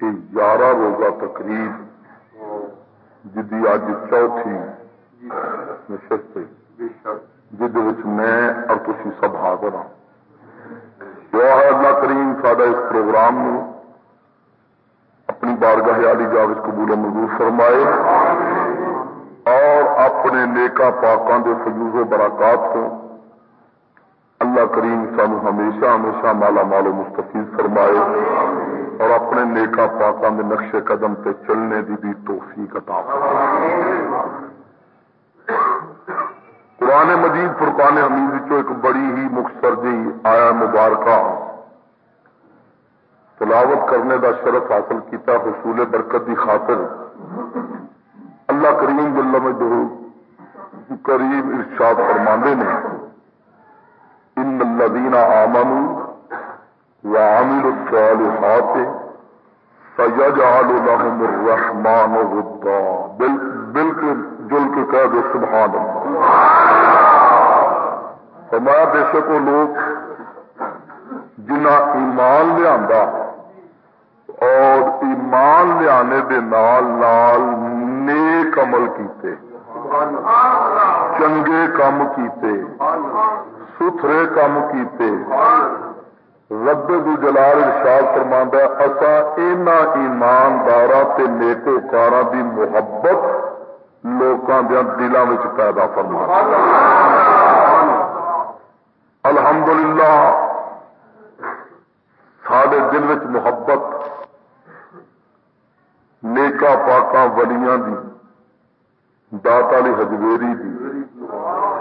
گیارہ روزہ تقریب جدی اج چوتھی نشست جد میں اور تھی سب حاضر ہوں جو اللہ کریم سڈا اس پروگرام نو اپنی بارگاہ علی جاوید قبول منظور فرمائے۔ اور اپنے نیکا پاکوں کے فجوز و براکات کو اللہ کریم سانو ہمیشہ ہمیشہ مالا مال و مستفید فرمائے اور اپنے نیکا پاکا میں نقش قدم پہ چلنے دی بھی توفیق عطا قرآن مجید فرقان حمید چو ایک بڑی ہی مختصر جی آیا مبارکہ تلاوت کرنے کا شرف حاصل کیتا حصول برکت دی خاطر اللہ کریم بلہ میں کریم ارشاد فرمانے نے۔ ان الذين آمنوا وعملوا الصالحات سيجعل لهم الرحمن غدا بالکل جل کے کہہ دو سبحان اللہ. فرمایا، بے شک وہ لوگ جنہ ایمان لیا اور ایمان لیا نال نال نیک عمل کیتے۔ چنگے کام کیتے، ستھرے کام کیتے۔ رب دو جلال ارشاد فرماندا اسا اینا ایمانداراں تے نیکو کارا دی محبت لوکاں دے دلاں وچ پیدا فرما الحمدللہ، ساڈے دل وچ محبت نیکا پاکا ولیاں دی داتا علی حجویری دی،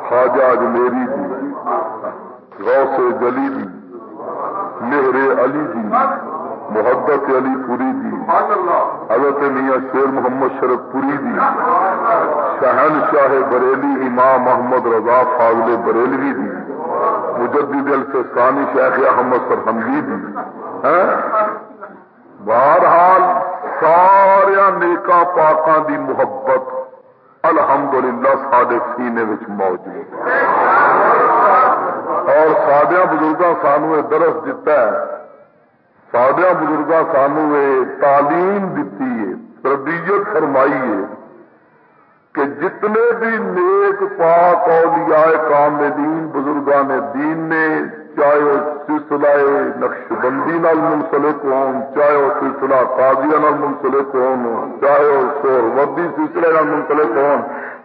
خواجہ اجمیری تھی غوث گلی دی، مہر علی دی، محبت علی پوری دی، حضرت میاں شیر محمد شرف پوری دی شہن شاہ بریلی امام محمد رضا فاضل بریلوی دی، مجدد الفسانی شیخ احمد سرحمدی دی ہاں؟ بہرحال سارا نیکا پاکاں دی محبت الحمدللہ سڈے سینے موجود اور سڈیا بزرگ سانو درس دتا ہے۔ سڈیا بزرگ سانو تعلیم دیتی ہے، تربیت فرمائی ہے کہ جتنے بھی نیک پاک اولیاء کاملین بزرگان دین نے چاہے وہ سلسلہ نقش بندی نال منسلک ہون، چاہے وہ سلسلہ قاضیہ نال منسلک ہون، چاہے وہ سور وردی سلسلے نال منسلک ہون،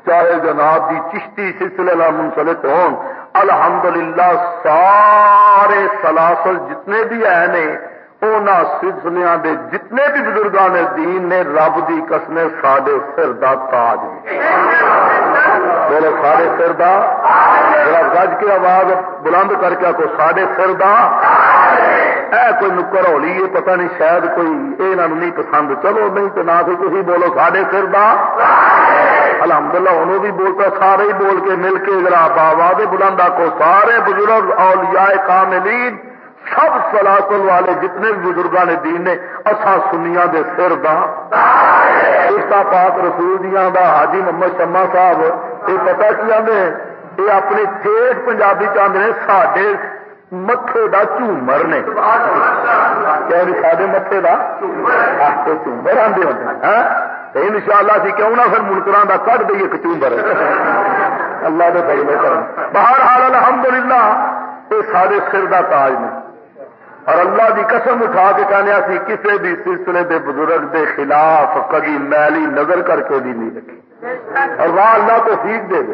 چاہے جناب دی چشتی سلسلے نال منسلک ہون، الحمدللہ سارے سلاسل جتنے بھی ہیں نے سلسلیا دے جتنے بھی بزرگان دین نے، رب کی قسم سڈے سر دا تاج بولو سارے سر دا۔ گج کے آواز بلند کر کے کو سڈے سر دا۔ اے کوئی نکر ہولی ہے، پتہ نہیں شاید کوئی یہ نہیں پسند۔ چلو نہیں تو نہ تھی بولو سڈے سر دا۔ الحمدللہ انہوں بھی بولتا، سارے ہی بول کے مل کے ذرا بابا بلند کو سارے بزرگ، اولیاء کاملین، سب سلاسل والے جتنے بھی بزرگان نے دین نے اصا سنیا دے سر دا۔ پاک رسول دیا دا حاجی محمد شما صاحب یہ پتا کی آدھے یہ اپنی ٹھیک پنجابی چاہتے ہیں سڈے متے کا جھومر نے۔ سڈے متے کا جھومر آدھے ہوتے ہاں؟ ان شاء اللہ سی کیوں نہ پھر ملکر کا کٹ دئیے ایک چومبر اللہ کے باہر حال الحمدللہ، یہ سارے سر کا تاج نے۔ اور اللہ کی قسم اٹھا کے کہنے سی کسی بھی سلسلے دے بزرگ دے خلاف کبھی میلی نظر کر کے بھی نہیں رکھی۔ اور وہ اللہ تو فیق دے دے۔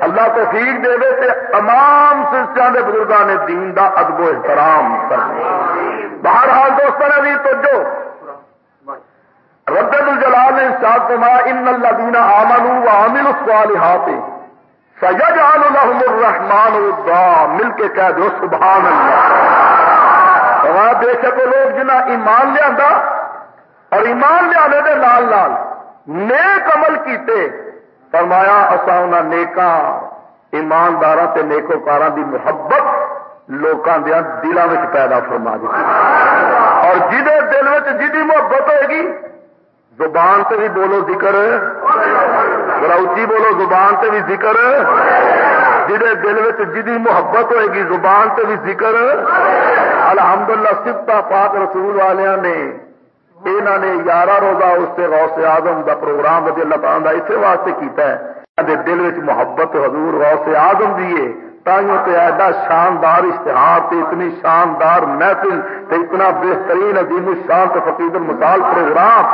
اللہ تو فیق دے دے تے تمام سلسلے دے بزرگان نے دین دا ادب و احترام کر بہرحال دوستوں نے بھی تو جو رب الجلال نے ارشاد فرمایا، ان اللہ دینا آمنوا وعملوا الصالحات سيجعل لهم الرحمن ودا مل کے کہہ دو، سبحان اللہ۔ بے شک لوگ جنہ ایمان لیا اور ایمان لیا دے لال لال نیک عمل کیتے، فرمایا اصا ان نیکاں ایماندار نیکوکار دی محبت لوگوں دیا دلوں میں پیدا فرما دی۔ اور جہے دل میں جی محبت ہوئے گی، زبان سے بھی بولو ذکر۔ اچھی بولو، زبان سے بھی ذکر۔ جہے دل میں جی محبت ہوئے گی، زبان سے بھی ذکر۔ الحمدللہ سبتا پاک رسول والوں نے انہوں نے یارہ روزہ اس سے غوث آزم دا پروگرام رضی اللہ تعالیٰ اسی واسطے کیتا ہے۔ دل میں محبت حضور غوث آزم دیے تائیوں تے ایڈا شاندار اشتہار تے اتنی شاندار محفل تے اتنا بہترین عظیم الشان تے فقید المثال پروگرام،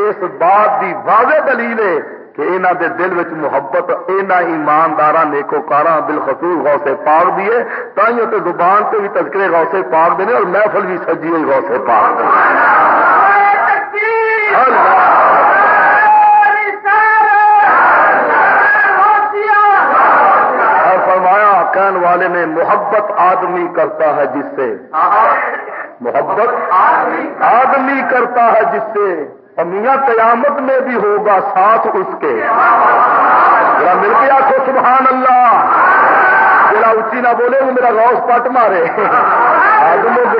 اس بات دی واضح دلیل ہے۔ کہ انہوں دے دل وچ محبت اینا ایماندار نیکوکار بالخصوص غوث پاک دیے تائیوں تے زبان تے بھی تذکرے غوث پاک دینے اور محفل بھی سجی ہوئی غوث پاک فرمایا کہن والے نے محبت آدمی کرتا ہے جس سے۔ محبت آدمی کرتا ہے جس سے۔ میاں قیامت میں بھی ہوگا ساتھ اس کے۔ ذرا مل کے آخو سبحان اللہ ذرا اچھی نہ بولے، وہ میرا روس پٹ مارے۔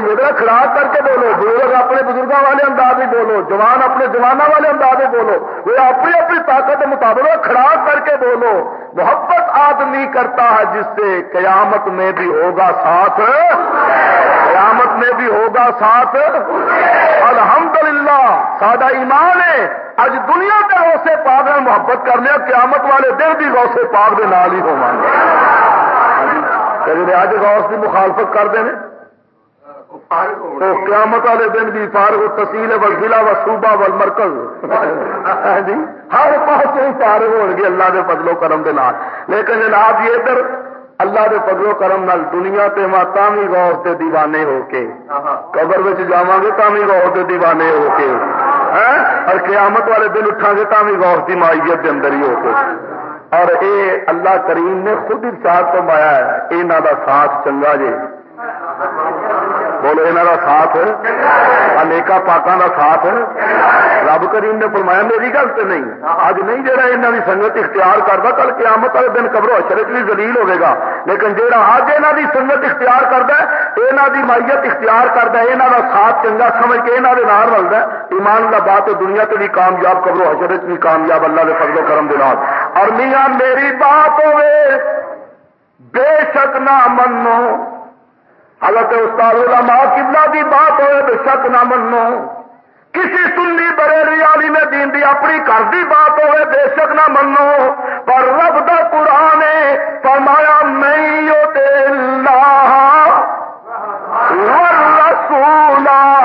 میرا خراب کر کے بولو، بزرگ اپنے بزرگوں والے انداز میں بولو، جوان اپنے جوانوں والے انداز میں بولو۔ وہ اپنی اپنی طاقت کے مطابق خراب کر کے بولو۔ محبت آدمی کرتا ہے جس سے قیامت میں بھی ہوگا ساتھ۔ میں بھی ہوگا ساتھ۔ الحمدللہ سادہ ایمان ہے۔ اج دنیا کے روسے پاک میں محبت کرنے قیامت والے دن بھی روسے پاک کے نال ہی ہو اج روس کی مخالفت کرتے ہیں تو قیامت والے دن بھی فارغ تحصیل و ضلع و صوبہ و مرکز۔ ہاں جی ہر پاس فارغ ہو گے اللہ کے بدلو کرم کے لیکن جناب یہ ادھر اللہ کے پگلو کرم نال دنیا تے ماں تامی غور سے دیوانے ہو کے۔ قبر میں جا گے تامی غور سے دیوانے ہو کے۔ اور قیامت والے دن اٹھا گے تامی غور کی مائیت کے اندر ہی ہو کے۔ اور اے اللہ کریم نے خود ہی ساتھ تو مایا ہے یہاں کا ساتھ چنگا جی بولو یہاں کا ساتھ۔ انیکا پاکوں کا ساتھ۔ رب کریم نے فرمایا میری گل تو نہیں۔ اج نہیں جہاں یہاں کی سنگت اختیار کرتا کل قیامت والے دن قبرو اشرت بھی زلیل ہوگا لیکن جہاں اج یہاں کی سنگت اختیار کرتا ہے یہاں کی مائیت اختیار کرتا ہے یہاں کا ساتھ چنگا سمجھ کے یہاں کے نال ملتا ہے۔ ایمان اللہ بات دنیا سے بھی کامیاب قبرو حشرت بھی کامیاب اللہ کے فضل و کرم دے اور میاں، میری بات ہوئے بے شک نہ منو۔ حضرت استاد علماء قبلہ کی بات ہوئے بے شک نہ منو۔ کسی سنی بریلی والی میں دین دی اپنی گھر کی بات ہوئے، بے شک نہ منو، پر رب دا قرآن فرمایا نہیں اللہ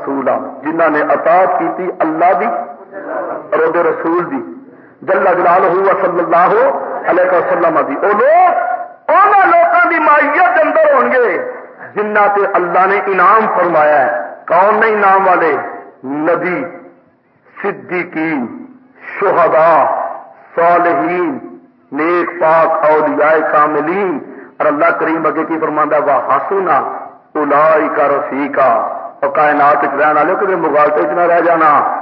رسولا جنہ نے اطاعت کی تھی اللہ دی اور وہ رسول دی۔ جل جلال ہوا صلی اللہ علیہ وسلم دی۔ وہ لوگ ان لوگوں کی مائیت اندر ہون گے جنہ تے اللہ نے انعام فرمایا ہے۔ کون نے انعام والے؟ نبی، صدیقین، شہداء، صالحین، نیک پاک اولیاء کاملین۔ اور اللہ کریم اگے کی فرماندا وا حسنا اولائک رفیقا۔ اور کائنات وچ رہن والے کدے مغالطے وچ نہ رہ جانا۔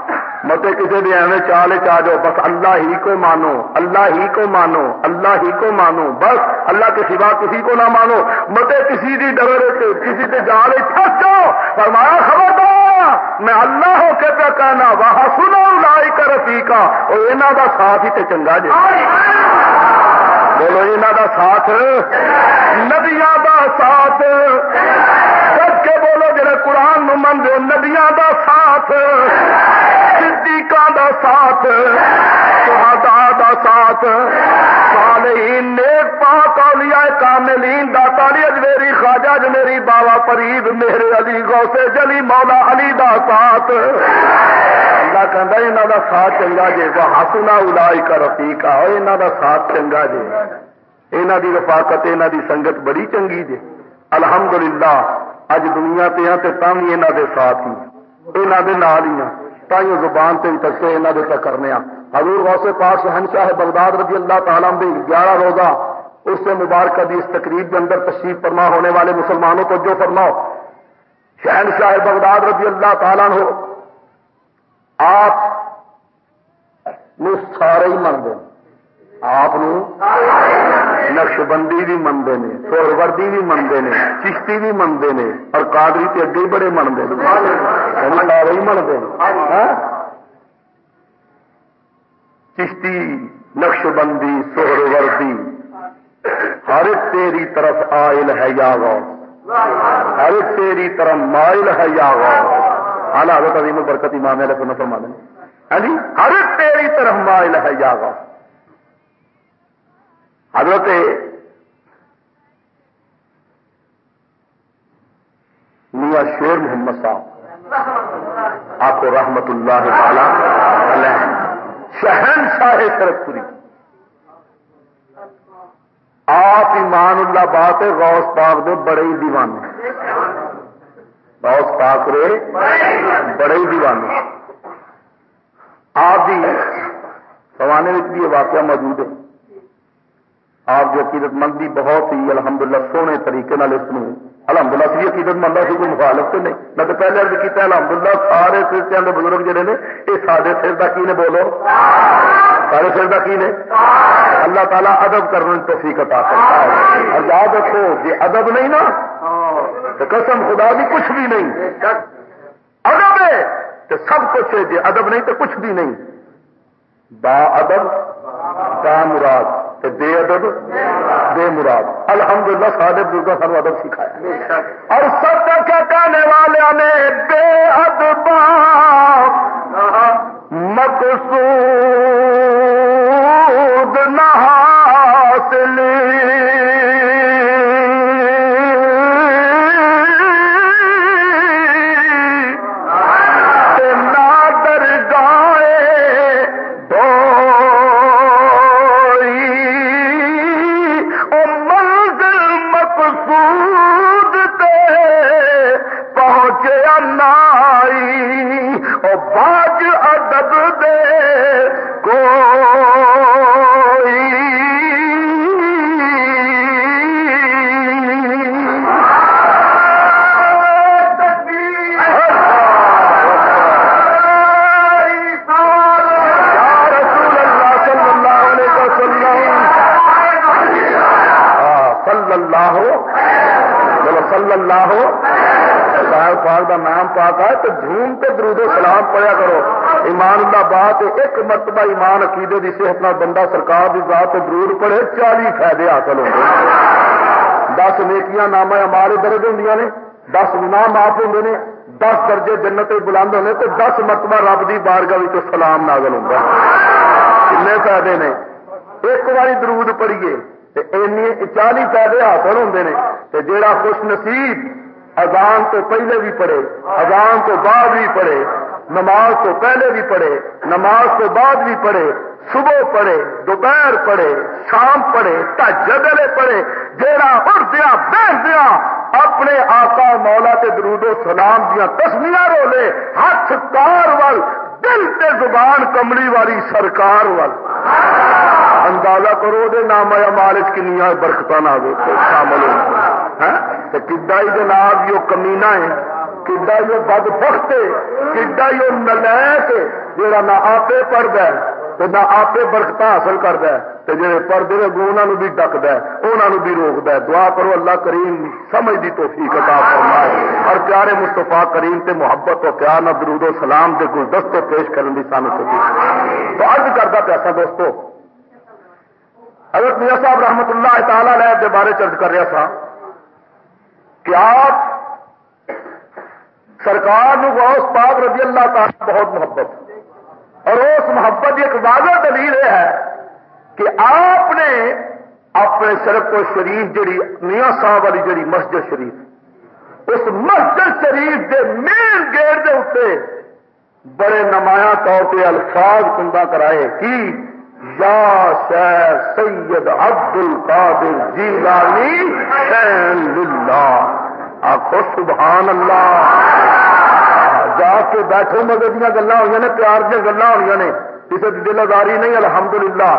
متے کسی بھی ایویں چال چ جاؤ، بس اللہ ہی کو مانو، اللہ ہی کو مانو، اللہ ہی کو مانو، بس اللہ کے سوا کسی کو نہ مانو۔ متے کسی دی ڈر کسی کے جال پھنس جاؤ۔ فرمایا، خبردار، میں اللہ ہو کے پہ کہنا واہ سنو لائی کر رفیقا۔ اور یہاں دا ساتھ ہی تے چنگا جی بولو یہاں دا ساتھ، نبیاں دا ساتھ۔ سچ کے بولو جڑے قرآن نو من دے نبیاں دا ساتھ، صدیقاں دا ساتھ، شہداء دا ساتھ، صالحین، نیک پاک اولیاء کاملین داتا علی اجمیری خواجہ اجمیری بابا فرید، میرے علی غوث جلی، مولا علی دا ساتھ۔ اللہ کہندا انہاں دا ساتھ چنگا جے، وہ حسنا اولائک کا رفیقا او انہاں دا ساتھ چنگا جے۔ انہاں دی رفاقت انہاں دی سنگت بڑی چنگی جے۔ الحمدللہ۔ اج دنیا تے ہاں تے تاں وی انہاں دے ساتھ ہی انہاں دے نال ہی ہاں تائیوں زبان تے بھی تکے انہاں دے تک کرنے ہاں۔ حضور غوث پاک شہنشاہ بغداد رضی اللہ تعالیٰ عنہ گیارہ روزہ اس سے مبارکہ دی اس تقریب کے اندر تشریف فرما ہونے والے مسلمانوں کو جو فرماؤ۔ شہنشاہ بغداد رضی اللہ تعالیٰ عنہ آپ سارے ہی منگے آپ نقش بندی بھی منگے نے سوروردی بھی منگے نے، چشتی بھی منگے نے، اور کادری تے اگے یعنی ہی بڑے منگے سارے ہی ہاں؟ منگے چشتی نقش بندی سہروردی، ہر تیری طرف آئل ہے یا گو ہر تیری طرف مائل ہے یا گو حال حضرت عظیم برکت امام علیہ فرما دیں ہاں جی یعنی ہر تیری طرف مائل ہے یا گو حضرت میاں شیر محمد صاحب، آپ کو رحمت اللہ تعالی شہن شاہ سرکپوری۔ آپ ایمان اللہ بات ہے، غوث پاک دے بڑے ہی دیوانے غوث پاک رے بڑے ہی دیوانے آپ بھی سوانے میں بھی یہ واقعہ موجود ہے۔ آپ جو عقیدت مندی بہت ہی الحمدللہ سونے طریقے نال اس میں الحمدللہ سی عقیدت مند سی کوئی مخالف تو نہیں۔ میں تو پہلے ارد کیا الحمدللہ سارے سرچیاں کے بزرگ جڑے نے یہ سارے سر کا کی نے بولو؟ سارے سر کا کی نے؟ اللہ تعالیٰ ادب کرنے کی توفیق عطا کرتا ہے اور یاد رکھو یہ ادب نہیں نا، تو قسم خدا بھی کچھ بھی نہیں۔ ادب ہے، تو سب کچھ ہے جی ادب نہیں تو کچھ بھی نہیں۔ با ادب با مراد بے ادب بے مراد۔ الحمدللہ سارے بزرگوں سانو ادب سکھایا اور کے درود و سلام پڑیا کرو۔ ایمان اللہ بات ایک مرتبہ ایمان عقیدے کی صحت نہ بندہ سرکار کی بات درود پڑے چالی فائدے حاصل ہوتے دس نیکیاں نام ہمارے درد ہوں نے، دس گنا معاف ہوں نے، دس درجے جنت بلند ہونے تو دس مرتبہ رب کی بارگاہ سلام نازل ہوں کنے فائدے نے؟ ایک باری درود پڑھیے چالی فائدے حاصل ہوتے ہیں جیڑا خوش نصیب اذان تو پہلے بھی پڑھے اذان تو بعد بھی پڑھے، نماز تو پہلے بھی پڑھے، نماز تو بعد بھی پڑھے، صبح پڑھے، دوپہر پڑھے، شام پڑھے تجلے پڑھے، جیڑا اڑدیا بہدیا اپنے آقا مولا کے درود و سلام دیا تسمیاں رولے ہاتھ کار ول دل تے زبان کملی والی سرکار وال۔ اندازہ کرو دے نام مالک کنیا برکت نہ شامل ہو۔ ہاں؟ کدا ہی جناب یہ کمینا ہے کدا یہ بد بخت کدا یہ نلائک جہاں نہ آپ پڑھتا ہے نہ آپ برکت حاصل کرتا ہے تو جی پردے گو انہوں بھی ڈکد ہے انہوں بھی روکد ہے۔ دعا کرو اللہ کریم سمجھ دی توفیق عطا فرمائے۔ اور پیارے مستفا کریم تے محبت و پیار نہ درود و سلام دے گلدستوں پیش کرنے کی سانو تو عرض کرتا پیسہ دوستو، حضرت میاں صاحب رحمت اللہ تعالی علیہ کے بارے چرچ کر رہا تھا کہ آپ سرکار غوث پاک رضی اللہ تعالی بہت محبت اور اس محبت کی ایک واضح دلیل یہ ہے کہ آپ نے اپنے سڑک و شریف جڑی میاں صاحب والی جڑی مسجد شریف، اس مسجد شریف کے مین گیٹ کے اتنے بڑے نمایاں طور پہ الفاظ کندہ کرائے کی یا شہ سید عبد القادر جیلانی آخو سبحان اللہ۔ جا کے بیٹھو مگر دیا گلا ہوئی نے پیار دیا گلا ہوئی نے کسی کی دل آزاری نہیں الحمدللہ۔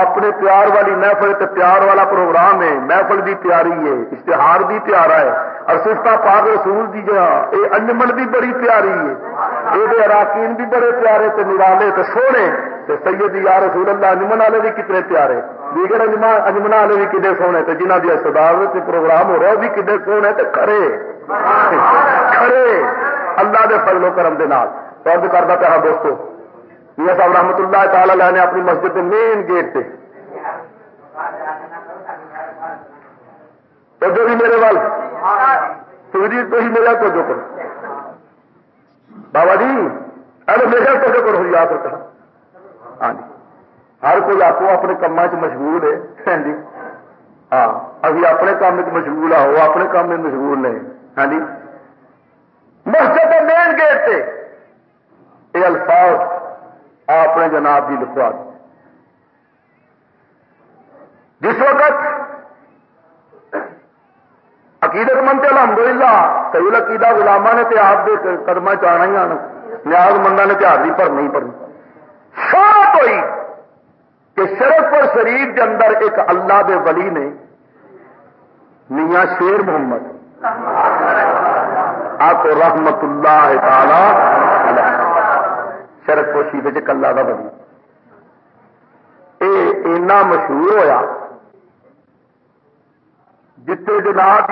اپنے پیار والی محفل تے پیار والا پروگرام ہے محفل بھی پیاری ہے اشتہار بھی پیارا ہے۔ اور سفتا پاک رسول دی جا یہ انجمن بھی بڑی پیاری ہے۔ یہ اراکین بھی بڑے پیارے تے نرالے تے سونے۔ تے سید یا رسول اللہ انجمن والے بھی کتنے پیارے۔ دیگر انجمن والے بھی کتنے سونے تے جنہ کی سدار پروگرام ہو رہا وہ بھی کتنے سونے تے کھڑے۔ کھڑے۔ اللہ دے فضل و کرم دے نال۔ تو کرتا پیا ہاں دوستو، میاں صاحب رحمت اللہ تعالی نے اپنی مسجد کے مین گیٹ سے تو جو بھی میرے وال سوجی تو ہی میرا تو جو کرو۔ بابا جی ارے میرے تو کرو، یاد رکھنا۔ ہاں جی۔ ہر کوئی آپ اپنے کام چ مشغول ہے۔ ہاں جی۔ ہاں ابھی اپنے کام چ مشغول آ اپنے کام میں مشغول نے ہاں جی۔ مسجد مین گیٹ سے یہ الفاظ اپنے جناب کی لکھوا دی جس وقت عقیدت مند الحمد للہ کئی عقیدہ گلاما نے آپ کے قدم چاہنا ہی آنا۔ نیاز مندہ نے تہاری پر نہیں پڑنی شوق ہوئی کہ شرف اور شریف کے اندر ایک اللہ دے ولی نے میاں شیر محمد۔ آپ رحمت اللہ تعالی شرط پوشی بچ کلا کا بنی یہ اینا مشہور ہویا۔ جتنے جناب